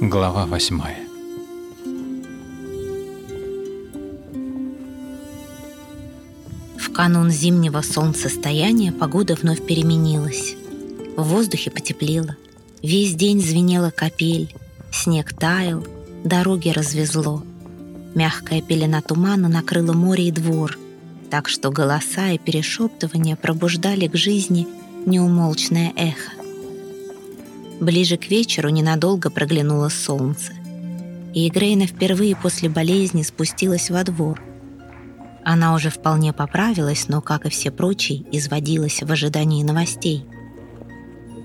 Глава восьмая В канун зимнего солнцестояния погода вновь переменилась. В воздухе потеплело. Весь день звенела капель, снег таял, дороги развезло. Мягкая пелена тумана накрыла море и двор, так что голоса и перешептывания пробуждали к жизни неумолчное эхо. Ближе к вечеру ненадолго проглянуло солнце, и Игрейна впервые после болезни спустилась во двор. Она уже вполне поправилась, но, как и все прочие, изводилась в ожидании новостей.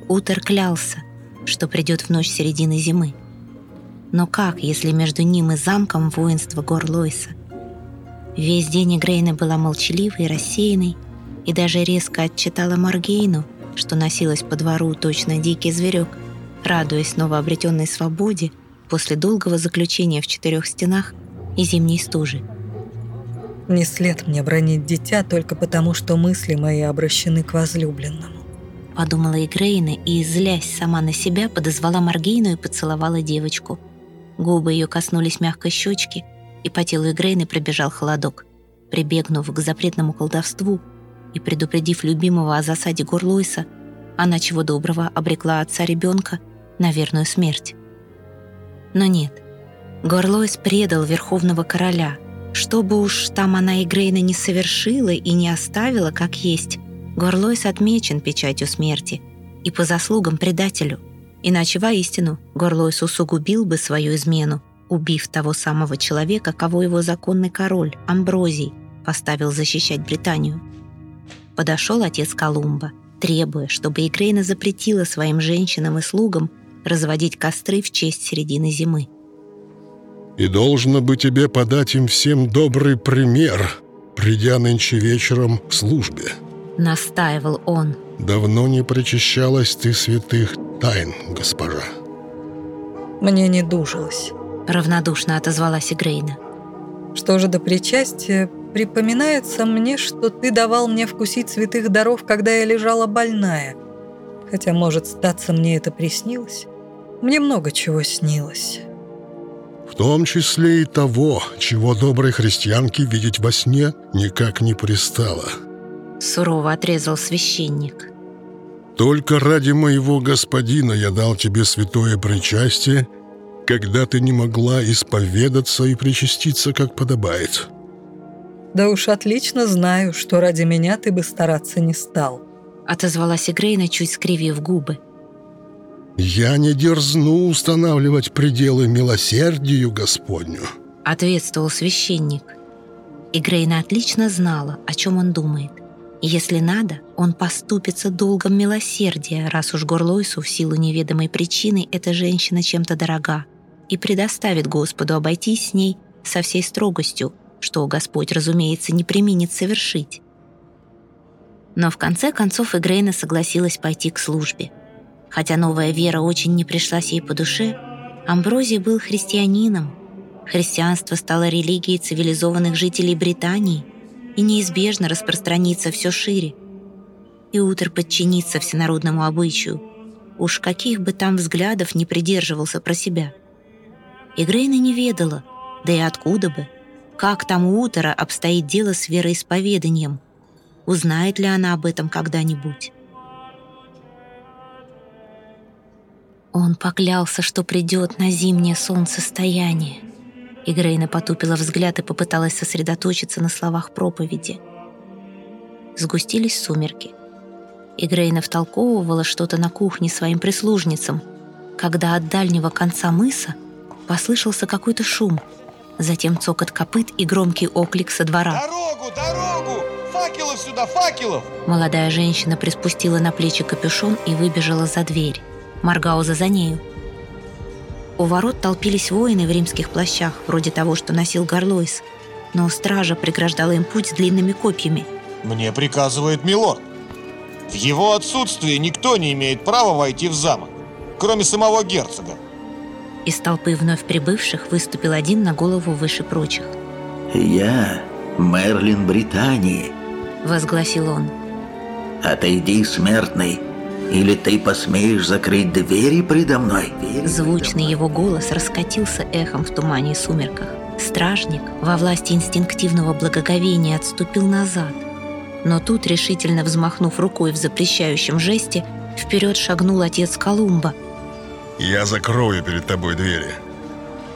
Утер клялся, что придет в ночь середины зимы. Но как, если между ним и замком воинство Горлойса? Весь день Игрейна была молчаливой и рассеянной, и даже резко отчитала Маргейну, что носилась по двору точно дикий зверек, радуясь новообретенной свободе после долгого заключения в четырех стенах и зимней стужи. Не след мне бронить дитя только потому, что мысли мои обращены к возлюбленному. Подумала Игрейна и, злясь сама на себя, подозвала Маргейну и поцеловала девочку. Губы ее коснулись мягкой щечки, и по телу Игрейны пробежал холодок. Прибегнув к запретному колдовству и предупредив любимого о засаде Горлойса, она чего доброго обрекла отца ребенка на верную смерть. Но нет, Горлойс предал Верховного Короля. Что бы уж там она и Грейна не совершила и не оставила, как есть, Горлойс отмечен печатью смерти и по заслугам предателю. Иначе воистину Горлойс усугубил бы свою измену, убив того самого человека, кого его законный король, Амброзий, поставил защищать Британию. Подошел отец Колумба, требуя, чтобы Игрейна запретила своим женщинам и слугам разводить костры в честь середины зимы. «И должно бы тебе подать им всем добрый пример, придя нынче вечером к службе», — настаивал он. «Давно не причащалась ты святых тайн, госпожа». «Мне не дужилось», — равнодушно отозвалась Игрейна. «Что же до причастия, припоминается мне, что ты давал мне вкусить святых даров, когда я лежала больная. Хотя, может, статься мне это приснилось. Мне много чего снилось». В том числе и того, чего доброй христианке видеть во сне никак не пристало. Сурово отрезал священник. Только ради моего господина я дал тебе святое причастие, когда ты не могла исповедаться и причаститься, как подобает. Да уж отлично знаю, что ради меня ты бы стараться не стал. Отозвалась Игрейна, чуть скривив губы. «Я не дерзну устанавливать пределы милосердию Господню», — ответствовал священник. И Грейна отлично знала, о чем он думает. Если надо, он поступится долгом милосердия, раз уж Горлойсу в силу неведомой причины эта женщина чем-то дорога, и предоставит Господу обойтись с ней со всей строгостью, что Господь, разумеется, не применит совершить. Но в конце концов Игрейна согласилась пойти к службе — Хотя новая вера очень не пришлась ей по душе, Амброзий был христианином. Христианство стало религией цивилизованных жителей Британии и неизбежно распространится все шире. И Утер подчинится всенародному обычаю. Уж каких бы там взглядов не придерживался про себя. И Грейна не ведала, да и откуда бы, как там у Утера обстоит дело с вероисповеданием. Узнает ли она об этом когда-нибудь? Он поклялся, что придет на зимнее солнцестояние. И Грейна потупила взгляд и попыталась сосредоточиться на словах проповеди. Сгустились сумерки. И Грейна втолковывала что-то на кухне своим прислужницам, когда от дальнего конца мыса послышался какой-то шум, затем цокот копыт и громкий оклик со двора. «Дорогу, дорогу! Факелов сюда, факелов!» Молодая женщина приспустила на плечи капюшон и выбежала за дверь. Маргауза за нею. У ворот толпились воины в римских плащах, вроде того, что носил Горлойс, но стража преграждала им путь длинными копьями. «Мне приказывает милорд. В его отсутствие никто не имеет права войти в замок, кроме самого герцога». Из толпы вновь прибывших выступил один на голову выше прочих. «Я Мерлин Британии», — возгласил он. «Отойди, смертный, Или ты посмеешь закрыть двери предо мной?» Звучный его голос раскатился эхом в тумане и сумерках. Стражник во власти инстинктивного благоговения отступил назад. Но тут, решительно взмахнув рукой в запрещающем жесте, вперед шагнул отец Колумба. «Я закрою перед тобой двери.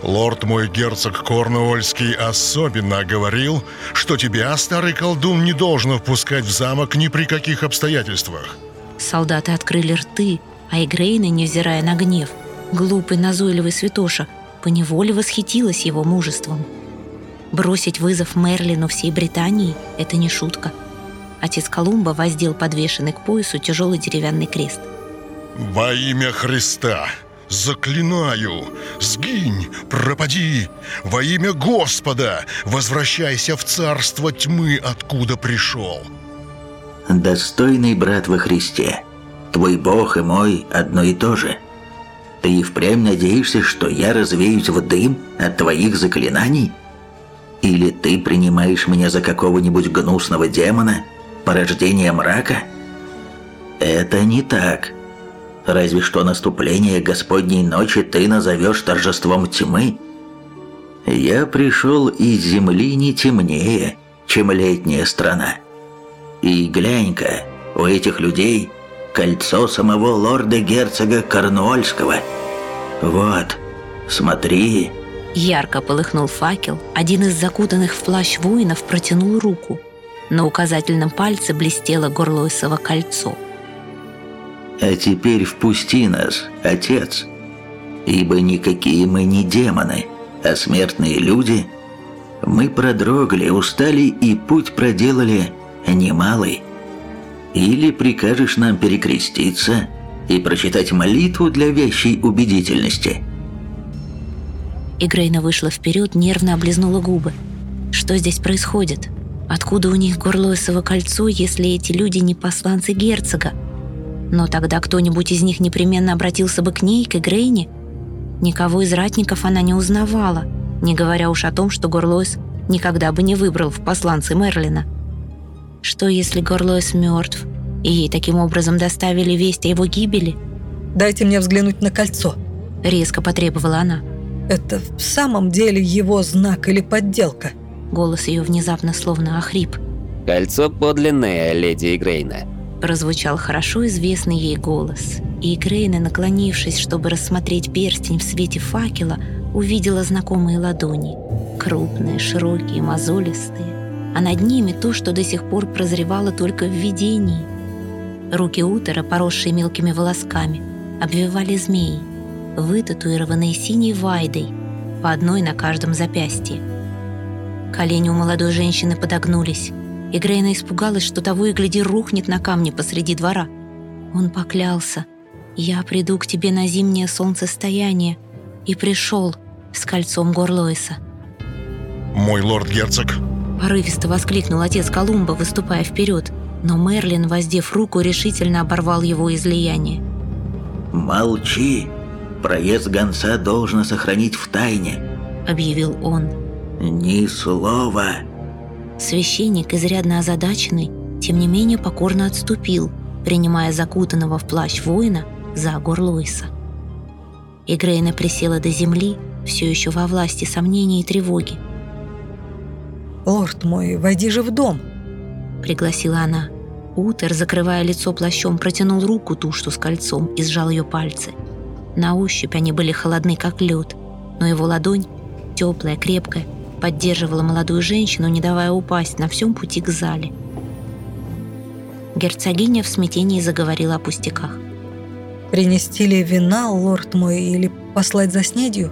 Лорд мой герцог Корнуольский особенно говорил, что тебя, старый колдун, не должен впускать в замок ни при каких обстоятельствах. Солдаты открыли рты, а Игрейна, невзирая на гнев, глупый, назойливый святоша, поневоле восхитилась его мужеством. Бросить вызов Мерлину всей Британии – это не шутка. Отец Колумба воздел подвешенный к поясу тяжелый деревянный крест. «Во имя Христа! Заклинаю! Сгинь! Пропади! Во имя Господа! Возвращайся в царство тьмы, откуда пришел!» Достойный брат во Христе, твой Бог и мой одно и то же. Ты и впрямь надеешься, что я развеюсь в дым от твоих заклинаний? Или ты принимаешь меня за какого-нибудь гнусного демона, порождение мрака? Это не так. Разве что наступление Господней ночи ты назовешь торжеством тьмы? Я пришел из земли не темнее, чем летняя страна. И глянь-ка, у этих людей кольцо самого лорда-герцога Корнуольского. Вот, смотри». Ярко полыхнул факел. Один из закутанных в плащ воинов протянул руку. На указательном пальце блестело горлойсово кольцо. «А теперь впусти нас, отец, ибо никакие мы не демоны, а смертные люди. Мы продрогли, устали и путь проделали немалый. Или прикажешь нам перекреститься и прочитать молитву для вещей убедительности». Игрейна вышла вперед, нервно облизнула губы. Что здесь происходит? Откуда у них горлоисово кольцо, если эти люди не посланцы герцога? Но тогда кто-нибудь из них непременно обратился бы к ней, к Игрейне. Никого из ратников она не узнавала, не говоря уж о том, что Горлоис никогда бы не выбрал в посланцы Мерлина. Что, если Горлоис мертв, и ей таким образом доставили весть о его гибели? «Дайте мне взглянуть на кольцо», — резко потребовала она. «Это в самом деле его знак или подделка?» Голос ее внезапно словно охрип. «Кольцо подлинное, леди Игрейна», прозвучал хорошо известный ей голос. И Игрейна, наклонившись, чтобы рассмотреть перстень в свете факела, увидела знакомые ладони. Крупные, широкие, мозолистые а над ними то, что до сих пор прозревало только в видении. Руки утора, поросшие мелкими волосками, обвивали змеи, вытатуированные синей вайдой, по одной на каждом запястье. Колени у молодой женщины подогнулись, и Грейна испугалась, что того и гляди рухнет на камне посреди двора. Он поклялся, «Я приду к тебе на зимнее солнцестояние», и пришел с кольцом Горлоиса. «Мой лорд-герцог», Порывисто воскликнул отец Колумба, выступая вперед, но Мерлин, воздев руку, решительно оборвал его излияние. «Молчи! Проезд гонца должно сохранить в тайне», — объявил он. «Ни слова!» Священник, изрядно озадаченный, тем не менее покорно отступил, принимая закутанного в плащ воина за Горлойса. Игрейна присела до земли, все еще во власти сомнений и тревоги. «Лорд мой, войди же в дом!» Пригласила она. Утер, закрывая лицо плащом, протянул руку ту, что с кольцом, и сжал ее пальцы. На ощупь они были холодны, как лед, но его ладонь, теплая, крепкая, поддерживала молодую женщину, не давая упасть на всем пути к зале. Герцогиня в смятении заговорила о пустяках. «Принести ли вина, лорд мой, или послать за снедью?»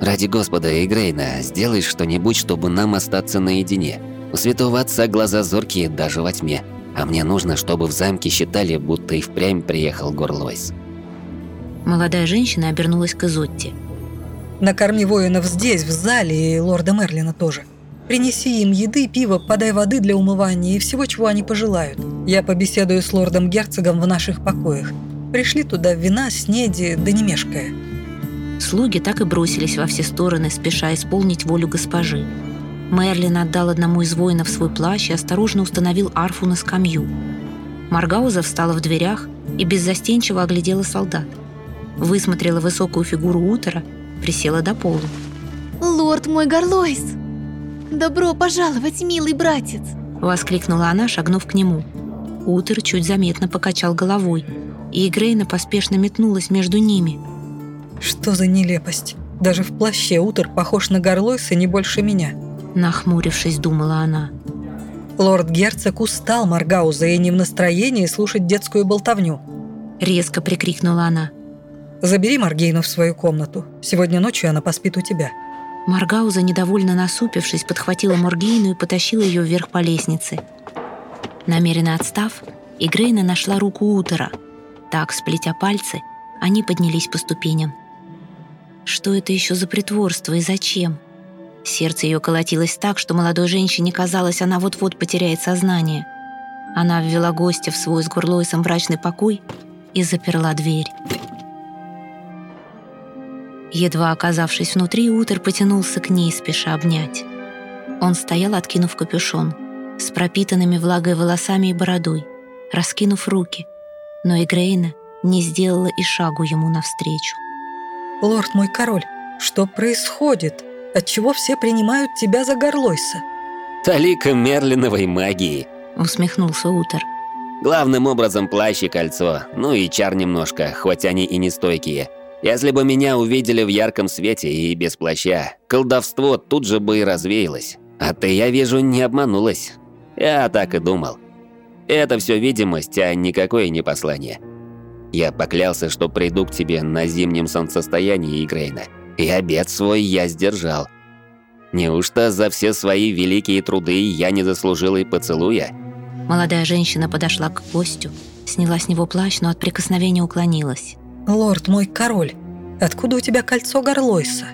Ради Господа, Игрейна, сделай что-нибудь, чтобы нам остаться наедине. У святого отца глаза зоркие даже во тьме. А мне нужно, чтобы в замке считали, будто и впрямь приехал Горлойс. Молодая женщина обернулась к Изотте. «Накорми воинов здесь, в зале, и лорда Мерлина тоже. Принеси им еды, пиво, подай воды для умывания и всего, чего они пожелают. Я побеседую с лордом-герцогом в наших покоях. Пришли туда вина, снеди, да не мешкая». Слуги так и бросились во все стороны, спеша исполнить волю госпожи. Мерлин отдал одному из воинов свой плащ и осторожно установил арфу на скамью. Маргауза встала в дверях, и беззастенчиво оглядела солдат. Высмотрела высокую фигуру Утера, присела до полу. «Лорд мой Горлойс! Добро пожаловать, милый братец!» Воскликнула она, шагнув к нему. Утер чуть заметно покачал головой, и Игрейна поспешно метнулась между ними. Что за нелепость? Даже в плаще Утер похож на Горлойса не больше меня. Нахмурившись, думала она. Лорд-герцог устал Маргауза и не в настроении слушать детскую болтовню. Резко прикрикнула она. «Забери Маргейну в свою комнату. Сегодня ночью она поспит у тебя». Маргауза, недовольно насупившись, подхватила Моргейну и потащила ее вверх по лестнице. Намеренно отстав, Игрейна нашла руку Утера. Так, сплетя пальцы, они поднялись по ступеням. Что это еще за притворство и зачем? Сердце ее колотилось так, что молодой женщине казалось, она вот-вот потеряет сознание. Она ввела гостя в свой с Гурлойсом брачный покой и заперла дверь. Едва оказавшись внутри, Утер потянулся к ней, спеша обнять. Он стоял, откинув капюшон, с пропитанными влагой волосами и бородой, раскинув руки, но Игрейна не сделала и шагу ему навстречу. «Лорд мой король, что происходит? Отчего все принимают тебя за Горлойса?» Талика Мерлиновой магии. Усмехнулся Утер. Главным образом плащ и кольцо, ну и чар немножко, хоть они и не стойкие. Если бы меня увидели в ярком свете и без плаща, колдовство тут же бы и развеялось. А ты, я вижу, не обманулась. Я так и думал. Это все видимость, а никакое не послание. Я поклялся, что приду к тебе на зимнем солнцестоянии Игрейна. И обед свой я сдержал. Неужто за все свои великие труды я не заслужил и поцелуя? Молодая женщина подошла к гостю, сняла с него плащ, но от прикосновения уклонилась. «Лорд мой король, откуда у тебя кольцо Горлойса?»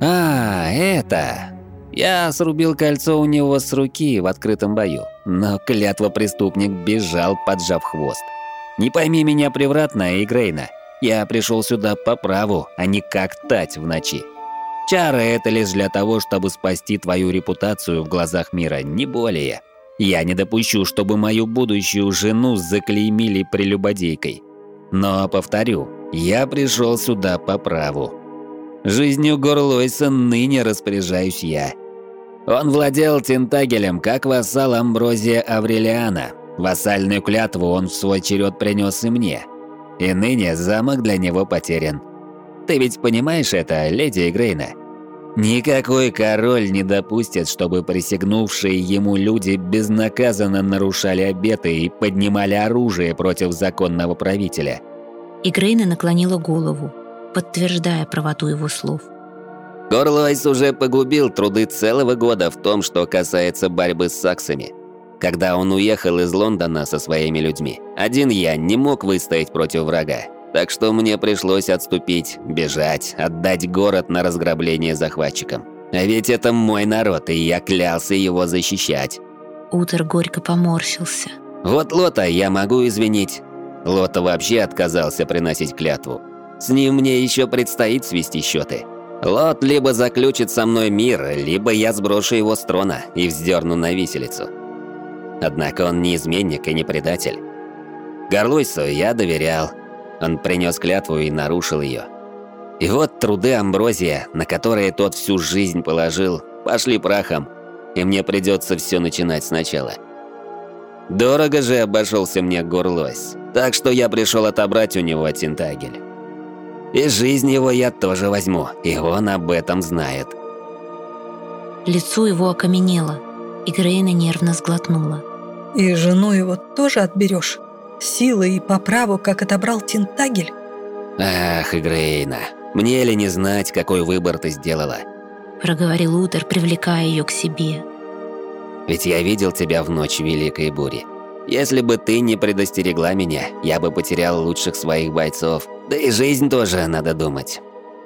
А, это... Я срубил кольцо у него с руки в открытом бою, но клятва преступник бежал, поджав хвост. Не пойми меня превратно, Игрейна. Я пришел сюда по праву, а не как тать в ночи. Чары это лишь для того, чтобы спасти твою репутацию в глазах мира, не более. Я не допущу, чтобы мою будущую жену заклеймили прелюбодейкой. Но, повторю, я пришел сюда по праву. Жизнью Горлойса ныне распоряжаюсь я. Он владел Тентагелем как вассал Амброзия Аврелиана. Вассальную клятву он в свой черед принес и мне. И ныне замок для него потерян. Ты ведь понимаешь это, леди Игрейна? Никакой король не допустит, чтобы присягнувшие ему люди безнаказанно нарушали обеты и поднимали оружие против законного правителя. Игрейна наклонила голову, подтверждая правоту его слов. Горлойс уже погубил труды целого года в том, что касается борьбы с саксами. Когда он уехал из Лондона со своими людьми, один я не мог выстоять против врага. Так что мне пришлось отступить, бежать, отдать город на разграбление захватчикам. А ведь это мой народ, и я клялся его защищать. Утер горько поморщился. Вот Лота я могу извинить. Лота вообще отказался приносить клятву. С ним мне еще предстоит свести счеты. Лот либо заключит со мной мир, либо я сброшу его с трона и вздерну на виселицу. Однако он не изменник и не предатель. Горлойсу я доверял. Он принес клятву и нарушил ее. И вот труды Амброзия, на которые тот всю жизнь положил, пошли прахом, и мне придется все начинать сначала. Дорого же обошелся мне Горлойс, так что я пришел отобрать у него Тинтагель. И жизнь его я тоже возьму, и он об этом знает. Лицо его окаменело, и Грейна нервно сглотнула. «И жену его тоже отберешь? Силой и по праву, как отобрал Тинтагель?» Ах, Игрейна, мне ли не знать, какой выбор ты сделала? Проговорил Утер, привлекая ее к себе. Ведь я видел тебя в ночь Великой Бури. Если бы ты не предостерегла меня, я бы потерял лучших своих бойцов. Да и жизнь тоже, надо думать.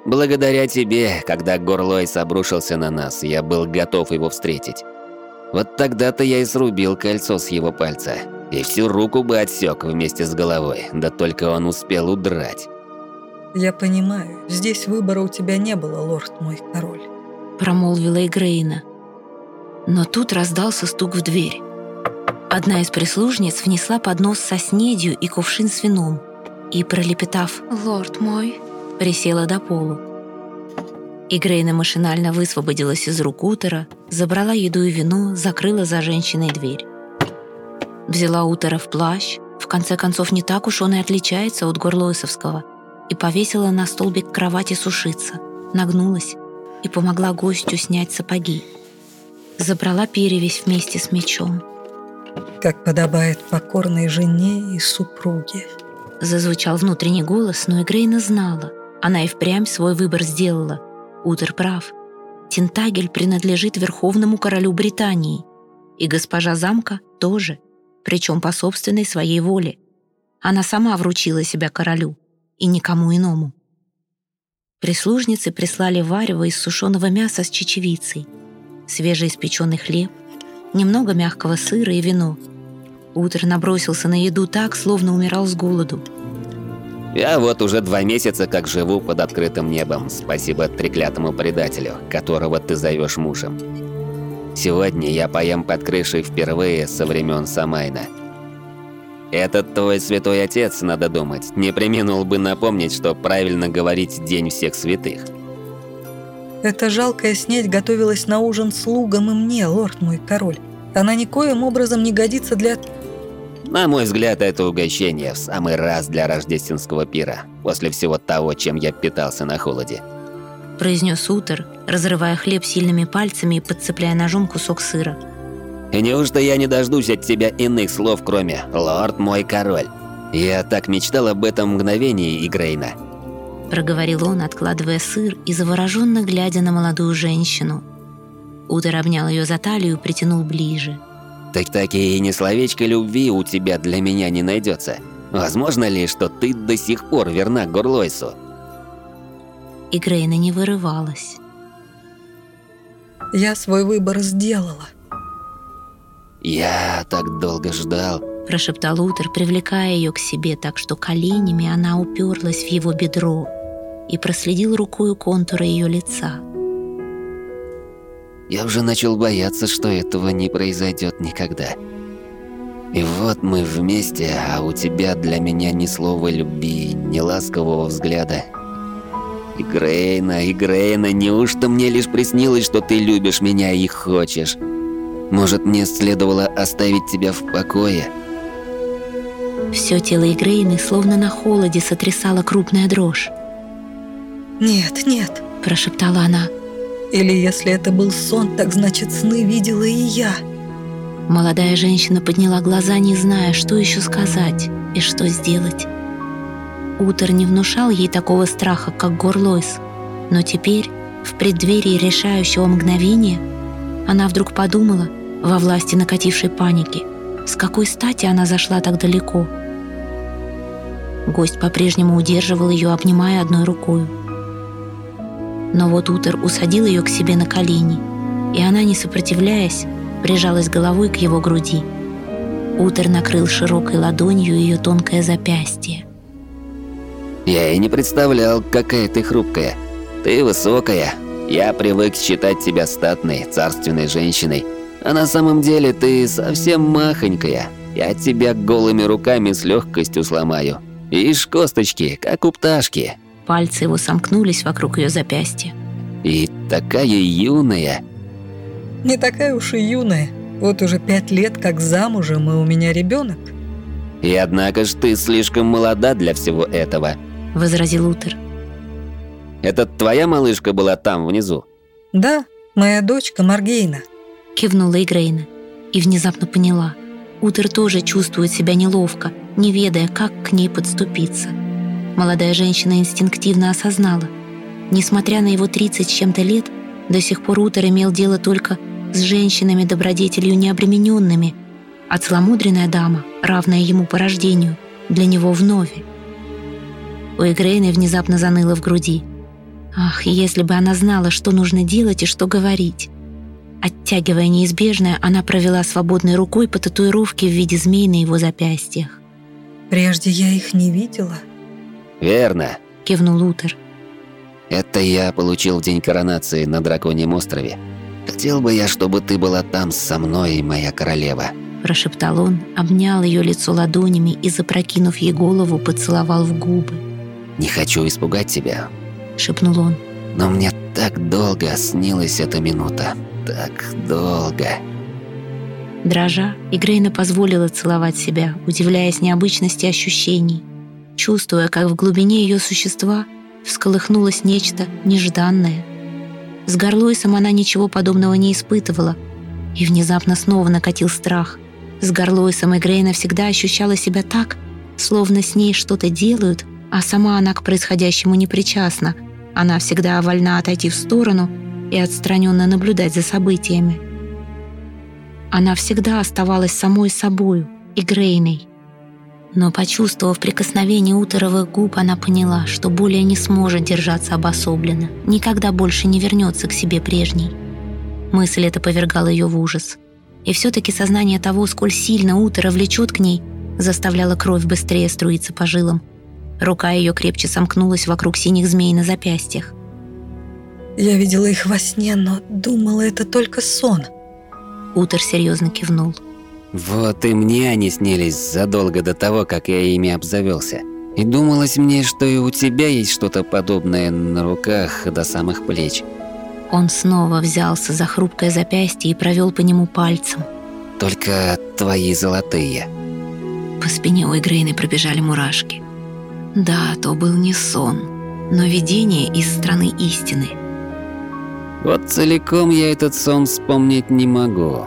Благодаря тебе, когда Горлойс обрушился на нас, я был готов его встретить. Вот тогда-то я и срубил кольцо с его пальца. И всю руку бы отсек вместе с головой, да только он успел удрать. «Я понимаю, здесь выбора у тебя не было, лорд мой король». Промолвила Игрейна. Но тут раздался стук в дверь. Одна из прислужниц внесла поднос со снедью и кувшин с вином и, пролепетав Лорд мой, присела до полу. Игрейна машинально высвободилась из рук Утера, забрала еду и вино, закрыла за женщиной дверь. Взяла Утера в плащ, в конце концов не так уж он и отличается от горлойсовского, и повесила на столбик кровати сушиться, нагнулась и помогла гостю снять сапоги. Забрала перевязь вместе с мечом. Как подобает покорной жене и супруге. Зазвучал внутренний голос, но Игрейна знала. Она и впрямь свой выбор сделала. Утер прав. Тентагель принадлежит верховному королю Британии. И госпожа замка тоже, причем по собственной своей воле. Она сама вручила себя королю, и никому иному. Прислужницы прислали варево из сушеного мяса с чечевицей, свежеиспеченный хлеб, немного мягкого сыра и вино. Утер набросился на еду так, словно умирал с голоду. Я вот уже два месяца как живу под открытым небом, спасибо треклятому предателю, которого ты зовешь мужем. Сегодня я поем под крышей впервые со времен Самайна. Этот твой святой отец, надо думать, не применил бы напомнить, что правильно говорить День всех святых. Эта жалкая снедь готовилась на ужин слугам и мне, лорд мой король. Она никоим образом не годится для... На мой взгляд, это угощение в самый раз для рождественского пира, после всего того, чем я питался на холоде. Произнес Утер, разрывая хлеб сильными пальцами и подцепляя ножом кусок сыра. И неужто я не дождусь от тебя иных слов, кроме «Лорд мой король»? Я так мечтал об этом мгновении, Игрейна. Проговорил он, откладывая сыр и завороженно глядя на молодую женщину. Утер обнял ее за талию и притянул ближе. Так таки и не словечко любви у тебя для меня не найдется. Возможно ли, что ты до сих пор верна Горлойсу? И Грейна не вырывалась. Я свой выбор сделала. Я так долго ждал. Прошептал Утер, привлекая ее к себе так, что коленями она уперлась в его бедро и проследил рукой контуры ее лица. Я уже начал бояться, что этого не произойдет никогда. И вот мы вместе, а у тебя для меня ни слова любви, ни ласкового взгляда. И Грейна, и Грейна, неужто мне лишь приснилось, что ты любишь меня и хочешь? Может, мне следовало оставить тебя в покое? Все тело Игрейны словно на холоде сотрясала крупная дрожь. «Нет, нет», – прошептала она. «Или если это был сон, так значит сны видела и я». Молодая женщина подняла глаза, не зная, что еще сказать и что сделать. Утер не внушал ей такого страха, как Горлойс, но теперь, в преддверии решающего мгновения, она вдруг подумала, во власти накатившей паники, с какой стати она зашла так далеко. Гость по-прежнему удерживал ее, обнимая одной рукой. Но вот Утер усадил ее к себе на колени, и она, не сопротивляясь, прижалась головой к его груди. Утер накрыл широкой ладонью ее тонкое запястье. «Я и не представлял, какая ты хрупкая. Ты высокая. Я привык считать тебя статной, царственной женщиной. А на самом деле ты совсем махонькая. Я тебя голыми руками с легкостью сломаю. Ишь, косточки, как у пташки. Пальцы его сомкнулись вокруг ее запястья. И такая юная. Не такая уж и юная. Вот уже пять лет как замужем, и у меня ребенок. И однако ж ты слишком молода для всего этого. Возразил Утер. Это твоя малышка была там, внизу? Да, моя дочка Маргейна. Кивнула Игрейна и внезапно поняла. Утер тоже чувствует себя неловко, не ведая, как к ней подступиться. Молодая женщина инстинктивно осознала. Несмотря на его 30 с чем-то лет, до сих пор Утер имел дело только с женщинами добродетелью необремененными, а целомудренная дама, равная ему по рождению, для него вновь. У Игрейны внезапно заныло в груди. Ах, если бы она знала, что нужно делать и что говорить. Оттягивая неизбежное, она провела свободной рукой по татуировке в виде змей на его запястьях. «Прежде я их не видела». «Верно», — кивнул Утер. «Это я получил день коронации на Драконьем острове. Хотел бы я, чтобы ты была там со мной, моя королева». Прошептал он, обнял ее лицо ладонями и, запрокинув ей голову, поцеловал в губы. «Не хочу испугать тебя», — шепнул он. «Но мне так долго снилась эта минута. Так долго». Дрожа, Игрейна позволила целовать себя, удивляясь необычности ощущений, чувствуя, как в глубине ее существа всколыхнулось нечто нежданное. С Горлойсом она ничего подобного не испытывала, и внезапно снова накатил страх. С Горлойсом Игрейна всегда ощущала себя так, словно с ней что-то делают, а сама она к происходящему не причастна. Она всегда вольна отойти в сторону и отстраненно наблюдать за событиями. Она всегда оставалась самой собою, Игрейной. Но, почувствовав прикосновение утеровых губ, она поняла, что более не сможет держаться обособленно, никогда больше не вернется к себе прежней. Мысль эта повергала ее в ужас. И все-таки сознание того, сколь сильно утро влечет к ней, заставляло кровь быстрее струиться по жилам. Рука ее крепче сомкнулась вокруг синих змей на запястьях. «Я видела их во сне, но думала, это только сон», Утер серьезно кивнул. Вот и мне они снились задолго до того, как я ими обзавелся. И думалось мне, что и у тебя есть что-то подобное на руках до самых плеч. Он снова взялся за хрупкое запястье и провел по нему пальцем. Только твои золотые. По спине у Игрейны пробежали мурашки. Да, то был не сон, но видение из страны истины – вот целиком я этот сон вспомнить не могу.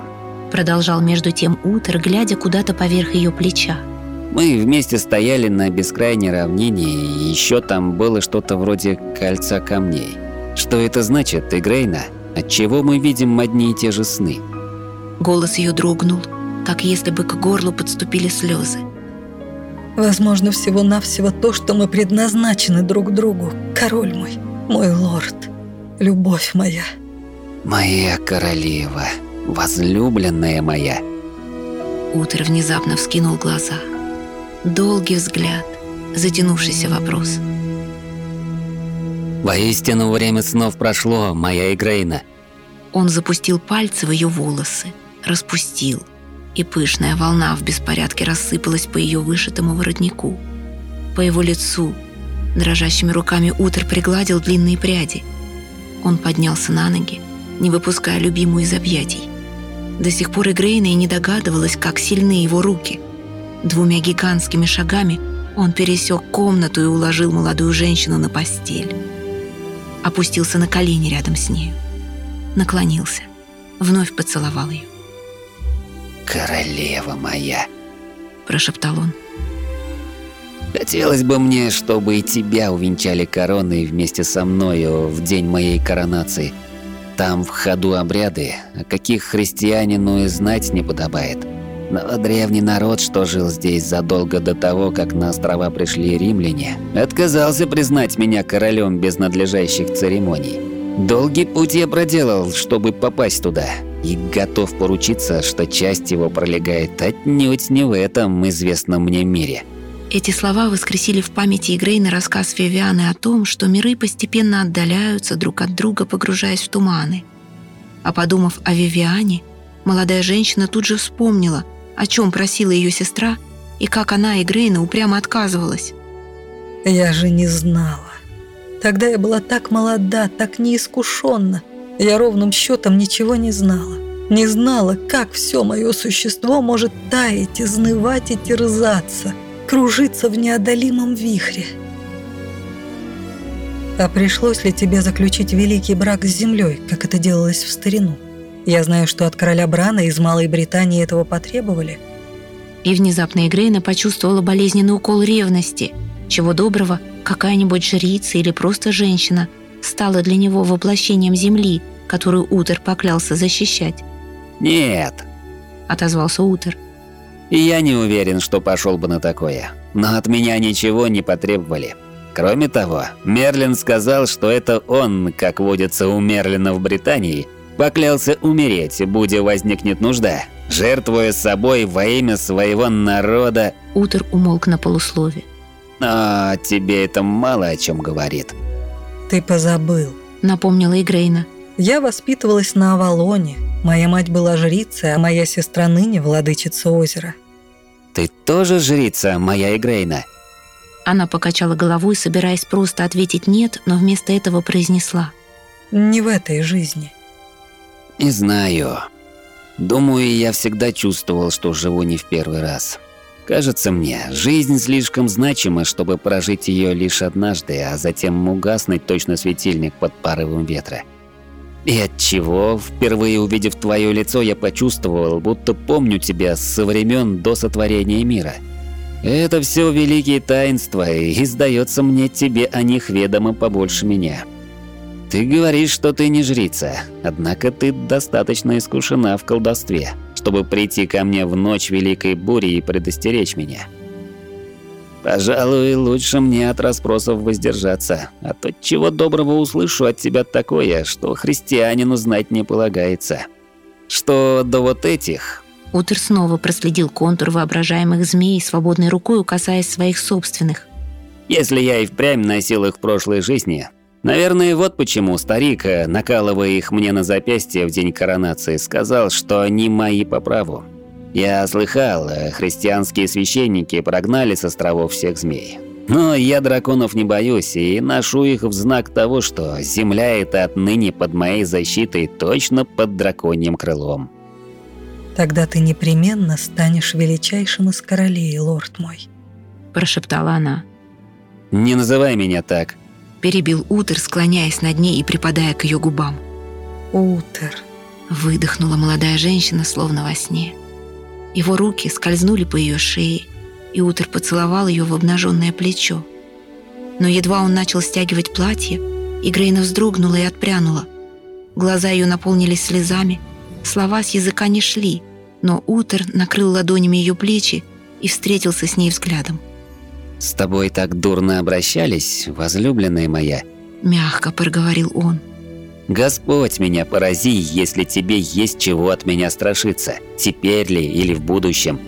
Продолжал между тем Утер, глядя куда-то поверх ее плеча. Мы вместе стояли на бескрайней равнине, и еще там было что-то вроде кольца камней. Что это значит, Игрейна? Отчего мы видим одни и те же сны? Голос ее дрогнул, как если бы к горлу подступили слезы. Возможно, всего-навсего то, что мы предназначены друг другу, король мой, мой лорд любовь моя. Моя королева, возлюбленная моя. Утер внезапно вскинул глаза. Долгий взгляд, затянувшийся вопрос. Воистину время снов прошло, моя Игрейна. Он запустил пальцы в ее волосы, распустил, и пышная волна в беспорядке рассыпалась по ее вышитому воротнику. По его лицу, дрожащими руками Утер пригладил длинные пряди – он поднялся на ноги, не выпуская любимую из объятий. До сих пор Игрейна и не догадывалась, как сильны его руки. Двумя гигантскими шагами он пересек комнату и уложил молодую женщину на постель. Опустился на колени рядом с нею. Наклонился. Вновь поцеловал ее. «Королева моя!» – прошептал он. Хотелось бы мне, чтобы и тебя увенчали короной вместе со мною в день моей коронации. Там в ходу обряды, о каких христианину и знать не подобает. Но древний народ, что жил здесь задолго до того, как на острова пришли римляне, отказался признать меня королем без надлежащих церемоний. Долгий путь я проделал, чтобы попасть туда, и готов поручиться, что часть его пролегает отнюдь не в этом известном мне мире. Эти слова воскресили в памяти Игрейна рассказ Вивианы о том, что миры постепенно отдаляются друг от друга, погружаясь в туманы. А подумав о Вивиане, молодая женщина тут же вспомнила, о чем просила ее сестра и как она, Игрейна, упрямо отказывалась. «Я же не знала. Тогда я была так молода, так неискушенна. Я ровным счетом ничего не знала. Не знала, как все мое существо может таять, изнывать и терзаться» кружиться в неодолимом вихре. А пришлось ли тебе заключить великий брак с землей, как это делалось в старину? Я знаю, что от короля Брана из Малой Британии этого потребовали. И внезапно Игрейна почувствовала болезненный укол ревности. Чего доброго, какая-нибудь жрица или просто женщина стала для него воплощением земли, которую Утер поклялся защищать. «Нет», — отозвался Утер. И я не уверен, что пошел бы на такое. Но от меня ничего не потребовали. Кроме того, Мерлин сказал, что это он, как водится у Мерлина в Британии, поклялся умереть, будь возникнет нужда, жертвуя собой во имя своего народа. Утер умолк на полуслове. Но тебе это мало о чем говорит. Ты позабыл, напомнила Игрейна. Я воспитывалась на Авалоне. Моя мать была жрицей, а моя сестра ныне владычица озера. Ты тоже жрица, моя Игрейна? Она покачала головой, собираясь просто ответить «нет», но вместо этого произнесла. Не в этой жизни. Не знаю. Думаю, я всегда чувствовал, что живу не в первый раз. Кажется мне, жизнь слишком значима, чтобы прожить ее лишь однажды, а затем угаснуть точно светильник под порывом ветра. И от чего, впервые увидев твое лицо, я почувствовал, будто помню тебя со времен до сотворения мира. Это все великие таинства, и, сдается мне, тебе о них ведомо побольше меня. Ты говоришь, что ты не жрица, однако ты достаточно искушена в колдовстве, чтобы прийти ко мне в ночь великой бури и предостеречь меня. Пожалуй, лучше мне от расспросов воздержаться, а то чего доброго услышу от тебя такое, что христианину знать не полагается. Что до вот этих... Утер снова проследил контур воображаемых змей, свободной рукой касаясь своих собственных. Если я и впрямь носил их в прошлой жизни, наверное, вот почему старик, накалывая их мне на запястье в день коронации, сказал, что они мои по праву. Я слыхал, э, христианские священники прогнали с островов всех змей. Но я драконов не боюсь и ношу их в знак того, что земля эта отныне под моей защитой точно под драконьим крылом. Тогда ты непременно станешь величайшим из королей, лорд мой. Прошептала она. Не называй меня так. Перебил Утер, склоняясь над ней и припадая к ее губам. Утер. Выдохнула молодая женщина, словно во сне. Его руки скользнули по ее шее, и Утер поцеловал ее в обнаженное плечо. Но едва он начал стягивать платье, и Грейна вздрогнула и отпрянула. Глаза ее наполнились слезами, слова с языка не шли, но Утер накрыл ладонями ее плечи и встретился с ней взглядом. «С тобой так дурно обращались, возлюбленная моя?» Мягко проговорил он. Господь меня порази, если тебе есть чего от меня страшиться, теперь ли или в будущем.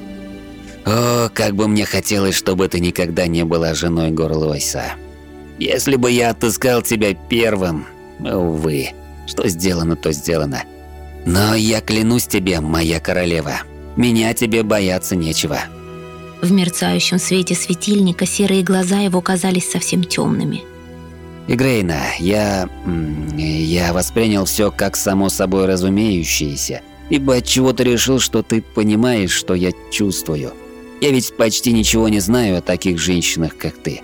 О, как бы мне хотелось, чтобы ты никогда не была женой Горлойса. Если бы я отыскал тебя первым, увы, что сделано, то сделано. Но я клянусь тебе, моя королева, меня тебе бояться нечего. В мерцающем свете светильника серые глаза его казались совсем темными. Игрейна, я... я воспринял все как само собой разумеющееся, ибо от чего то решил, что ты понимаешь, что я чувствую. Я ведь почти ничего не знаю о таких женщинах, как ты.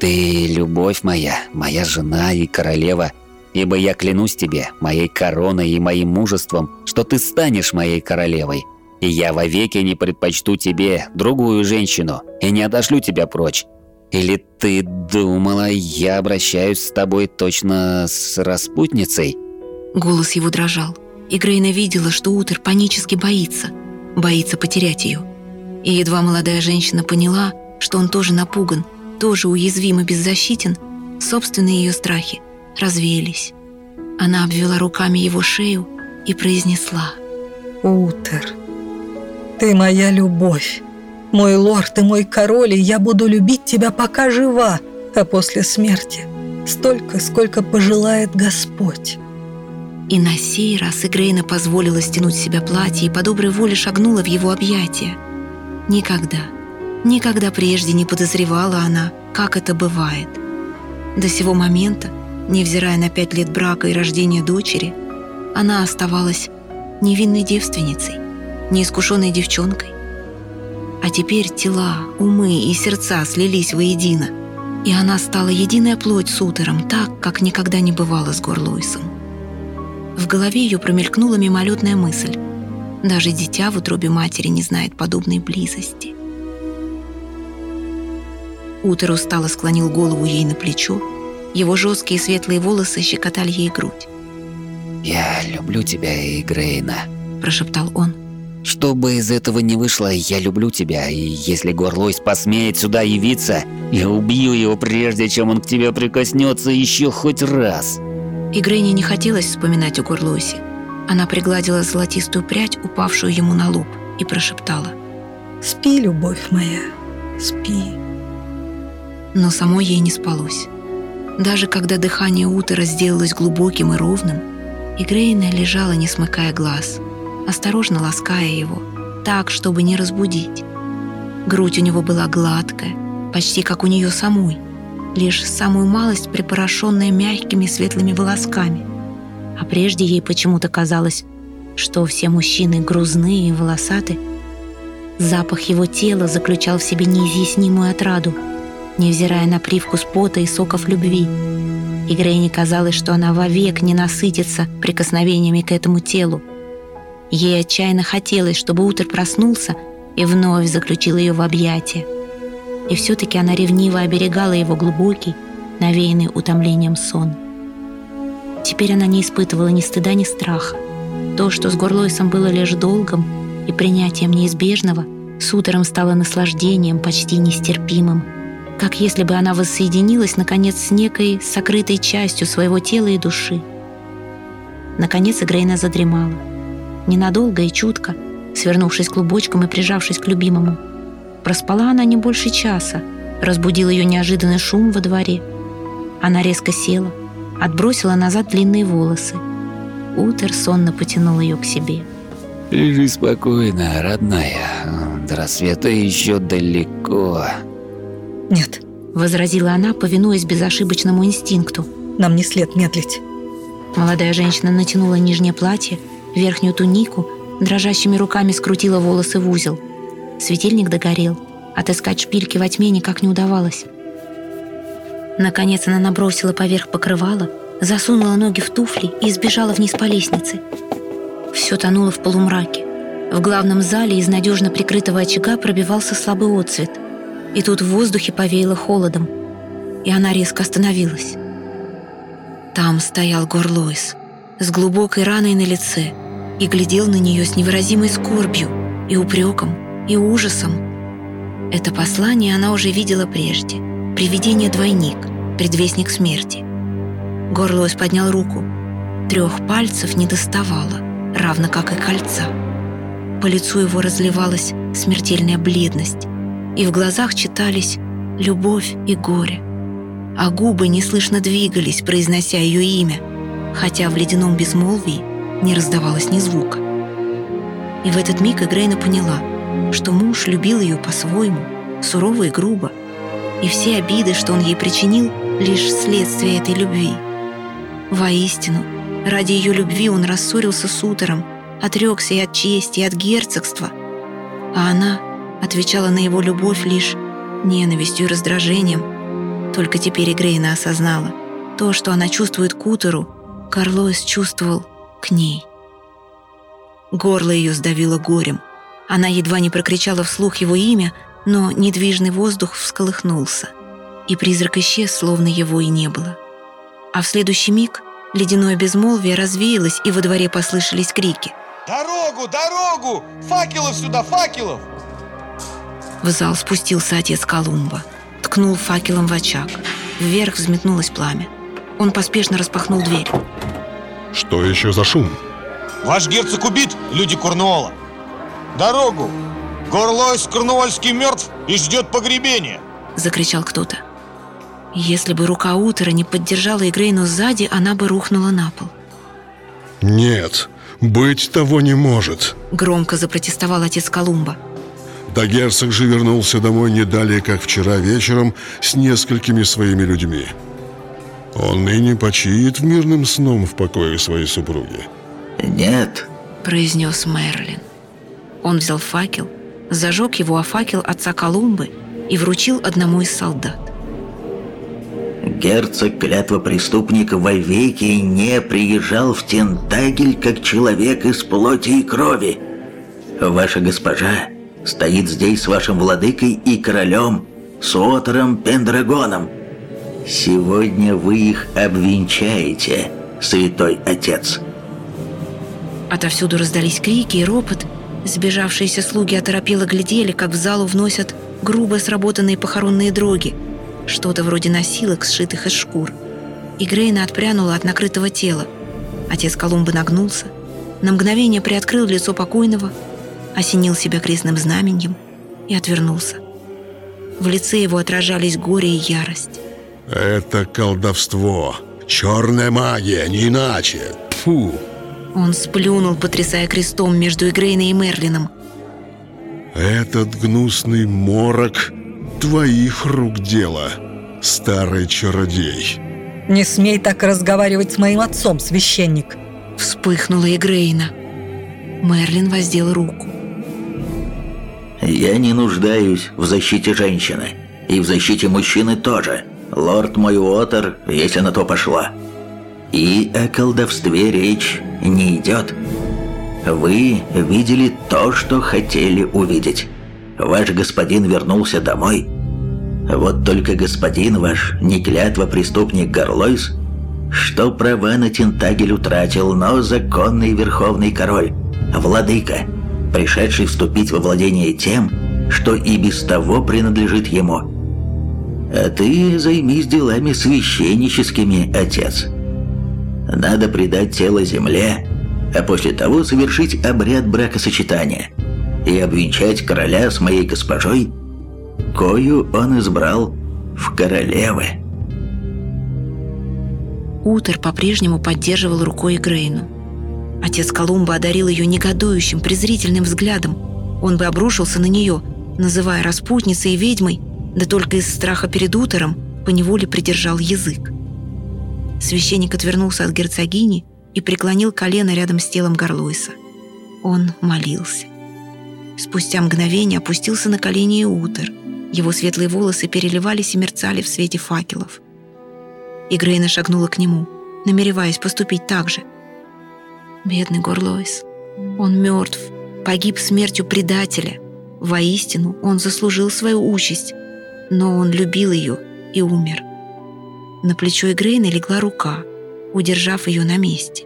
Ты любовь моя, моя жена и королева, ибо я клянусь тебе, моей короной и моим мужеством, что ты станешь моей королевой, и я вовеки не предпочту тебе другую женщину и не отошлю тебя прочь, или ты думала, я обращаюсь с тобой точно с распутницей?» Голос его дрожал, и Грейна видела, что Утер панически боится, боится потерять ее. И едва молодая женщина поняла, что он тоже напуган, тоже уязвим и беззащитен, собственные ее страхи развеялись. Она обвела руками его шею и произнесла «Утер, ты моя любовь, мой лорд и мой король, и я буду любить тебя, пока жива, а после смерти столько, сколько пожелает Господь». И на сей раз Игрейна позволила стянуть с себя платье и по доброй воле шагнула в его объятия. Никогда, никогда прежде не подозревала она, как это бывает. До сего момента, невзирая на пять лет брака и рождения дочери, она оставалась невинной девственницей, неискушенной девчонкой, а теперь тела, умы и сердца слились воедино, и она стала единая плоть с Утером, так, как никогда не бывало с Горлуисом. В голове ее промелькнула мимолетная мысль. Даже дитя в утробе матери не знает подобной близости. Утер устало склонил голову ей на плечо, его жесткие светлые волосы щекотали ей грудь. «Я люблю тебя, Игрейна», – прошептал он. Что бы из этого не вышло, я люблю тебя, и если Горлойс посмеет сюда явиться, я убью его прежде, чем он к тебе прикоснется еще хоть раз. И Грейне не хотелось вспоминать о Горлойсе. Она пригладила золотистую прядь, упавшую ему на лоб, и прошептала. «Спи, любовь моя, спи». Но самой ей не спалось. Даже когда дыхание утра сделалось глубоким и ровным, И Грейна лежала, не смыкая глаз, осторожно лаская его, так, чтобы не разбудить. Грудь у него была гладкая, почти как у нее самой, лишь самую малость припорошенная мягкими светлыми волосками. А прежде ей почему-то казалось, что все мужчины грузные и волосаты. Запах его тела заключал в себе неизъяснимую отраду, невзирая на привкус пота и соков любви. И Грейне казалось, что она вовек не насытится прикосновениями к этому телу. Ей отчаянно хотелось, чтобы Утер проснулся и вновь заключил ее в объятия. И все-таки она ревниво оберегала его глубокий, навеянный утомлением сон. Теперь она не испытывала ни стыда, ни страха. То, что с Горлойсом было лишь долгом и принятием неизбежного, с утром стало наслаждением почти нестерпимым, как если бы она воссоединилась, наконец, с некой сокрытой частью своего тела и души. Наконец Игрейна задремала. Ненадолго и чутко, свернувшись клубочком и прижавшись к любимому. Проспала она не больше часа, разбудил ее неожиданный шум во дворе. Она резко села, отбросила назад длинные волосы. Утер сонно потянул ее к себе. Лежи спокойно, родная. До рассвета еще далеко. Нет, Возразила она, повинуясь безошибочному инстинкту. нам не след медлить. Молодая женщина натянула нижнее платье, верхнюю тунику, дрожащими руками скрутила волосы в узел. Светильник догорел. Отыскать шпильки во тьме никак не удавалось. Наконец она набросила поверх покрывала, засунула ноги в туфли и сбежала вниз по лестнице. Все тонуло в полумраке. В главном зале из надежно прикрытого очага пробивался слабый отцвет. И тут в воздухе повеяло холодом. И она резко остановилась. Там стоял Горлойс с глубокой раной на лице и глядел на нее с невыразимой скорбью и упреком, и ужасом. Это послание она уже видела прежде. Привидение-двойник, предвестник смерти. Горлойс поднял руку. Трех пальцев не доставало, равно как и кольца. По лицу его разливалась смертельная бледность, и в глазах читались любовь и горе. А губы неслышно двигались, произнося ее имя, хотя в ледяном безмолвии не раздавалось ни звука. И в этот миг Игрейна поняла, что муж любил ее по-своему, сурово и грубо, и все обиды, что он ей причинил, лишь следствие этой любви. Воистину, ради ее любви он рассорился с Утером, отрекся и от чести, и от герцогства, а она отвечала на его любовь лишь ненавистью и раздражением. Только теперь Игрейна осознала, то, что она чувствует к Утеру, Карлоис чувствовал к ней. Горло ее сдавило горем. Она едва не прокричала вслух его имя, но недвижный воздух всколыхнулся, и призрак исчез, словно его и не было. А в следующий миг ледяное безмолвие развеялось, и во дворе послышались крики. Дорогу, дорогу! Факелов сюда, факелов! В зал спустился отец Колумба, ткнул факелом в очаг. Вверх взметнулось пламя. Он поспешно распахнул дверь. Что еще за шум? Ваш герцог убит, люди Корнуола. Дорогу! Горлойс Корнуольский мертв и ждет погребения. Закричал кто-то. Если бы рука Утера не поддержала Игрейну сзади, она бы рухнула на пол. Нет, быть того не может. Громко запротестовал отец Колумба. Да герцог же вернулся домой не далее, как вчера вечером, с несколькими своими людьми. Он ныне почиет мирным сном в покое своей супруги. Нет, произнес Мерлин. Он взял факел, зажег его о факел отца Колумбы и вручил одному из солдат. герцог клятва преступника вовеки не приезжал в Тентагель как человек из плоти и крови. Ваша госпожа стоит здесь с вашим владыкой и королем, с Отором Пендрагоном. Сегодня вы их обвенчаете, святой отец. Отовсюду раздались крики и ропот. Сбежавшиеся слуги оторопело глядели, как в залу вносят грубо сработанные похоронные дроги. Что-то вроде носилок, сшитых из шкур. И Грейна отпрянула от накрытого тела. Отец Колумбы нагнулся, на мгновение приоткрыл лицо покойного, осенил себя крестным знаменем и отвернулся. В лице его отражались горе и ярость. Это колдовство. Черная магия, не иначе. Фу! Он сплюнул, потрясая крестом между Игрейной и Мерлином. Этот гнусный морок твоих рук дело, старый чародей. Не смей так разговаривать с моим отцом, священник. Вспыхнула Игрейна. Мерлин воздел руку. Я не нуждаюсь в защите женщины. И в защите мужчины тоже. Лорд мой Уотер, если на то пошла. И о колдовстве речь не идет. Вы видели то, что хотели увидеть. Ваш господин вернулся домой. Вот только господин ваш, не клятва преступник Горлойс, что права на Тентагель утратил, но законный верховный король, владыка, пришедший вступить во владение тем, что и без того принадлежит ему. А ты займись делами священническими, отец. Надо предать тело земле, а после того совершить обряд бракосочетания и обвенчать короля с моей госпожой, кою он избрал в королевы. Утер по-прежнему поддерживал рукой Грейну. Отец Колумба одарил ее негодующим, презрительным взглядом. Он бы обрушился на нее, называя распутницей и ведьмой, да только из страха перед Утером поневоле придержал язык. Священник отвернулся от герцогини и преклонил колено рядом с телом Горлойса. Он молился. Спустя мгновение опустился на колени и Утер. Его светлые волосы переливались и мерцали в свете факелов. И Грейна шагнула к нему, намереваясь поступить так же. Бедный Горлойс. Он мертв, погиб смертью предателя. Воистину, он заслужил свою участь, но он любил ее и умер. На плечо Игрейны легла рука, удержав ее на месте.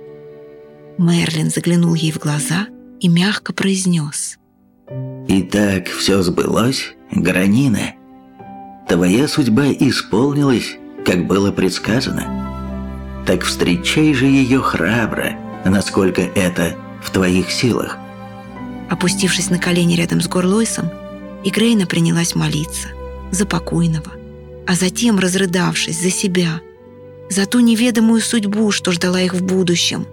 Мерлин заглянул ей в глаза и мягко произнес. «Итак, все сбылось, Гранина. Твоя судьба исполнилась, как было предсказано. Так встречай же ее храбро, насколько это в твоих силах». Опустившись на колени рядом с Горлойсом, Игрейна принялась молиться за покойного – а затем разрыдавшись за себя, за ту неведомую судьбу, что ждала их в будущем.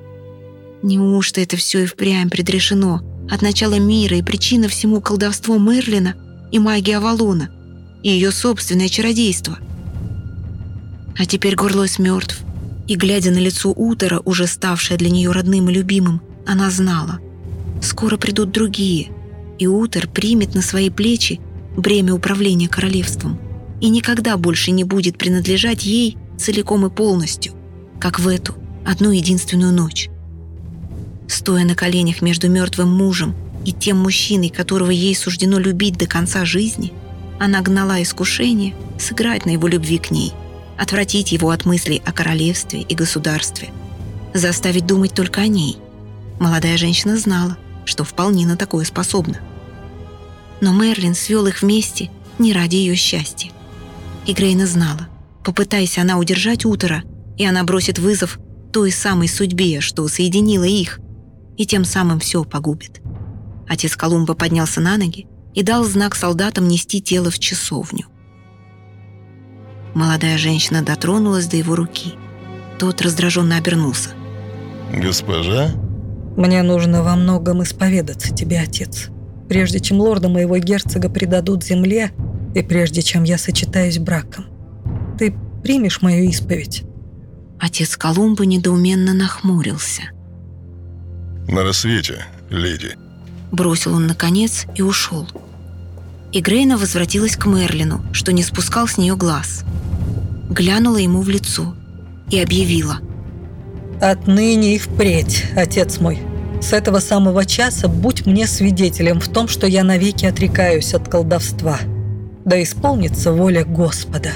Неужто это все и впрямь предрешено от начала мира и причина всему колдовству Мерлина и магии Авалона и ее собственное чародейство? А теперь Горлойс мертв, и, глядя на лицо Утера, уже ставшее для нее родным и любимым, она знала. Скоро придут другие, и Утер примет на свои плечи бремя управления королевством – и никогда больше не будет принадлежать ей целиком и полностью, как в эту одну единственную ночь. Стоя на коленях между мертвым мужем и тем мужчиной, которого ей суждено любить до конца жизни, она гнала искушение сыграть на его любви к ней, отвратить его от мыслей о королевстве и государстве, заставить думать только о ней. Молодая женщина знала, что вполне на такое способна. Но Мерлин свел их вместе не ради ее счастья. И Грейна знала, попытайся она удержать Утера, и она бросит вызов той самой судьбе, что соединила их, и тем самым все погубит. Отец Колумба поднялся на ноги и дал знак солдатам нести тело в часовню. Молодая женщина дотронулась до его руки. Тот раздраженно обернулся. Госпожа? Мне нужно во многом исповедаться тебе, отец. Прежде чем лорда моего герцога предадут земле, и прежде чем я сочетаюсь браком, ты примешь мою исповедь?» Отец Колумба недоуменно нахмурился. «На рассвете, леди». Бросил он наконец и ушел. И Грейна возвратилась к Мерлину, что не спускал с нее глаз. Глянула ему в лицо и объявила. «Отныне и впредь, отец мой, с этого самого часа будь мне свидетелем в том, что я навеки отрекаюсь от колдовства» да исполнится воля Господа».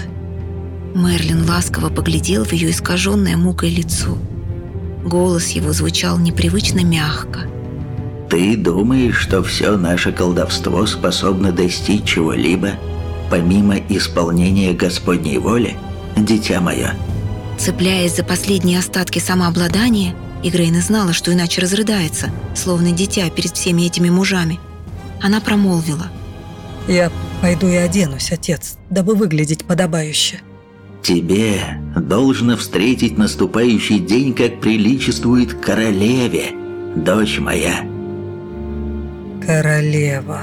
Мерлин ласково поглядел в ее искаженное мукой лицо. Голос его звучал непривычно мягко. «Ты думаешь, что все наше колдовство способно достичь чего-либо, помимо исполнения Господней воли, дитя мое?» Цепляясь за последние остатки самообладания, Игрейна знала, что иначе разрыдается, словно дитя перед всеми этими мужами. Она промолвила. «Я Пойду и оденусь, отец, дабы выглядеть подобающе. Тебе должно встретить наступающий день, как приличествует королеве, дочь моя. Королева.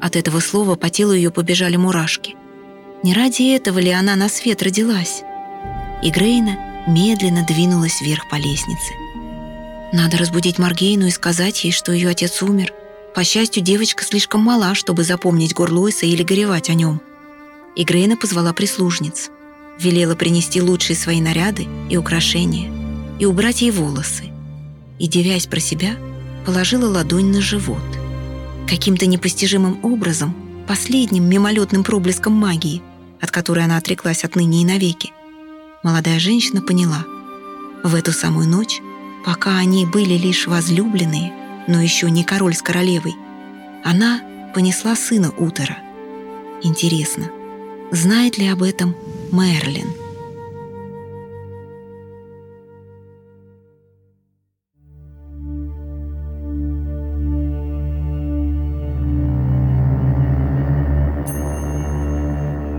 От этого слова по телу ее побежали мурашки. Не ради этого ли она на свет родилась? И Грейна медленно двинулась вверх по лестнице. Надо разбудить Маргейну и сказать ей, что ее отец умер. По счастью, девочка слишком мала, чтобы запомнить Горлойса или горевать о нем. И Грейна позвала прислужниц. Велела принести лучшие свои наряды и украшения и убрать ей волосы. И, девясь про себя, положила ладонь на живот. Каким-то непостижимым образом, последним мимолетным проблеском магии, от которой она отреклась отныне и навеки, молодая женщина поняла. В эту самую ночь, пока они были лишь возлюбленные, но еще не король с королевой, она понесла сына Утера. Интересно, знает ли об этом Мерлин?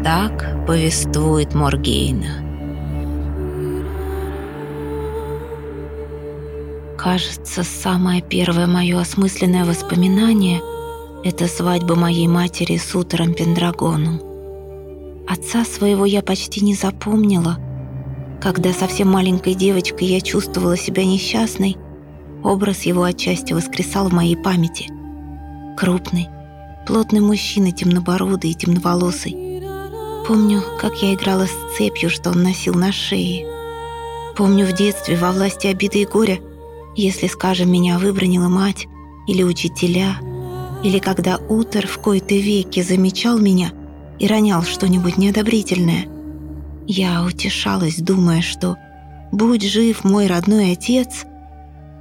Так повествует Моргейна. Кажется, самое первое мое осмысленное воспоминание — это свадьба моей матери с Утером Пендрагоном. Отца своего я почти не запомнила. Когда совсем маленькой девочкой я чувствовала себя несчастной, образ его отчасти воскресал в моей памяти. Крупный, плотный мужчина, темнобородый и темноволосый. Помню, как я играла с цепью, что он носил на шее. Помню в детстве во власти обиды и горя если, скажем, меня выбронила мать или учителя, или когда Утер в кои-то веки замечал меня и ронял что-нибудь неодобрительное, я утешалась, думая, что, будь жив мой родной отец,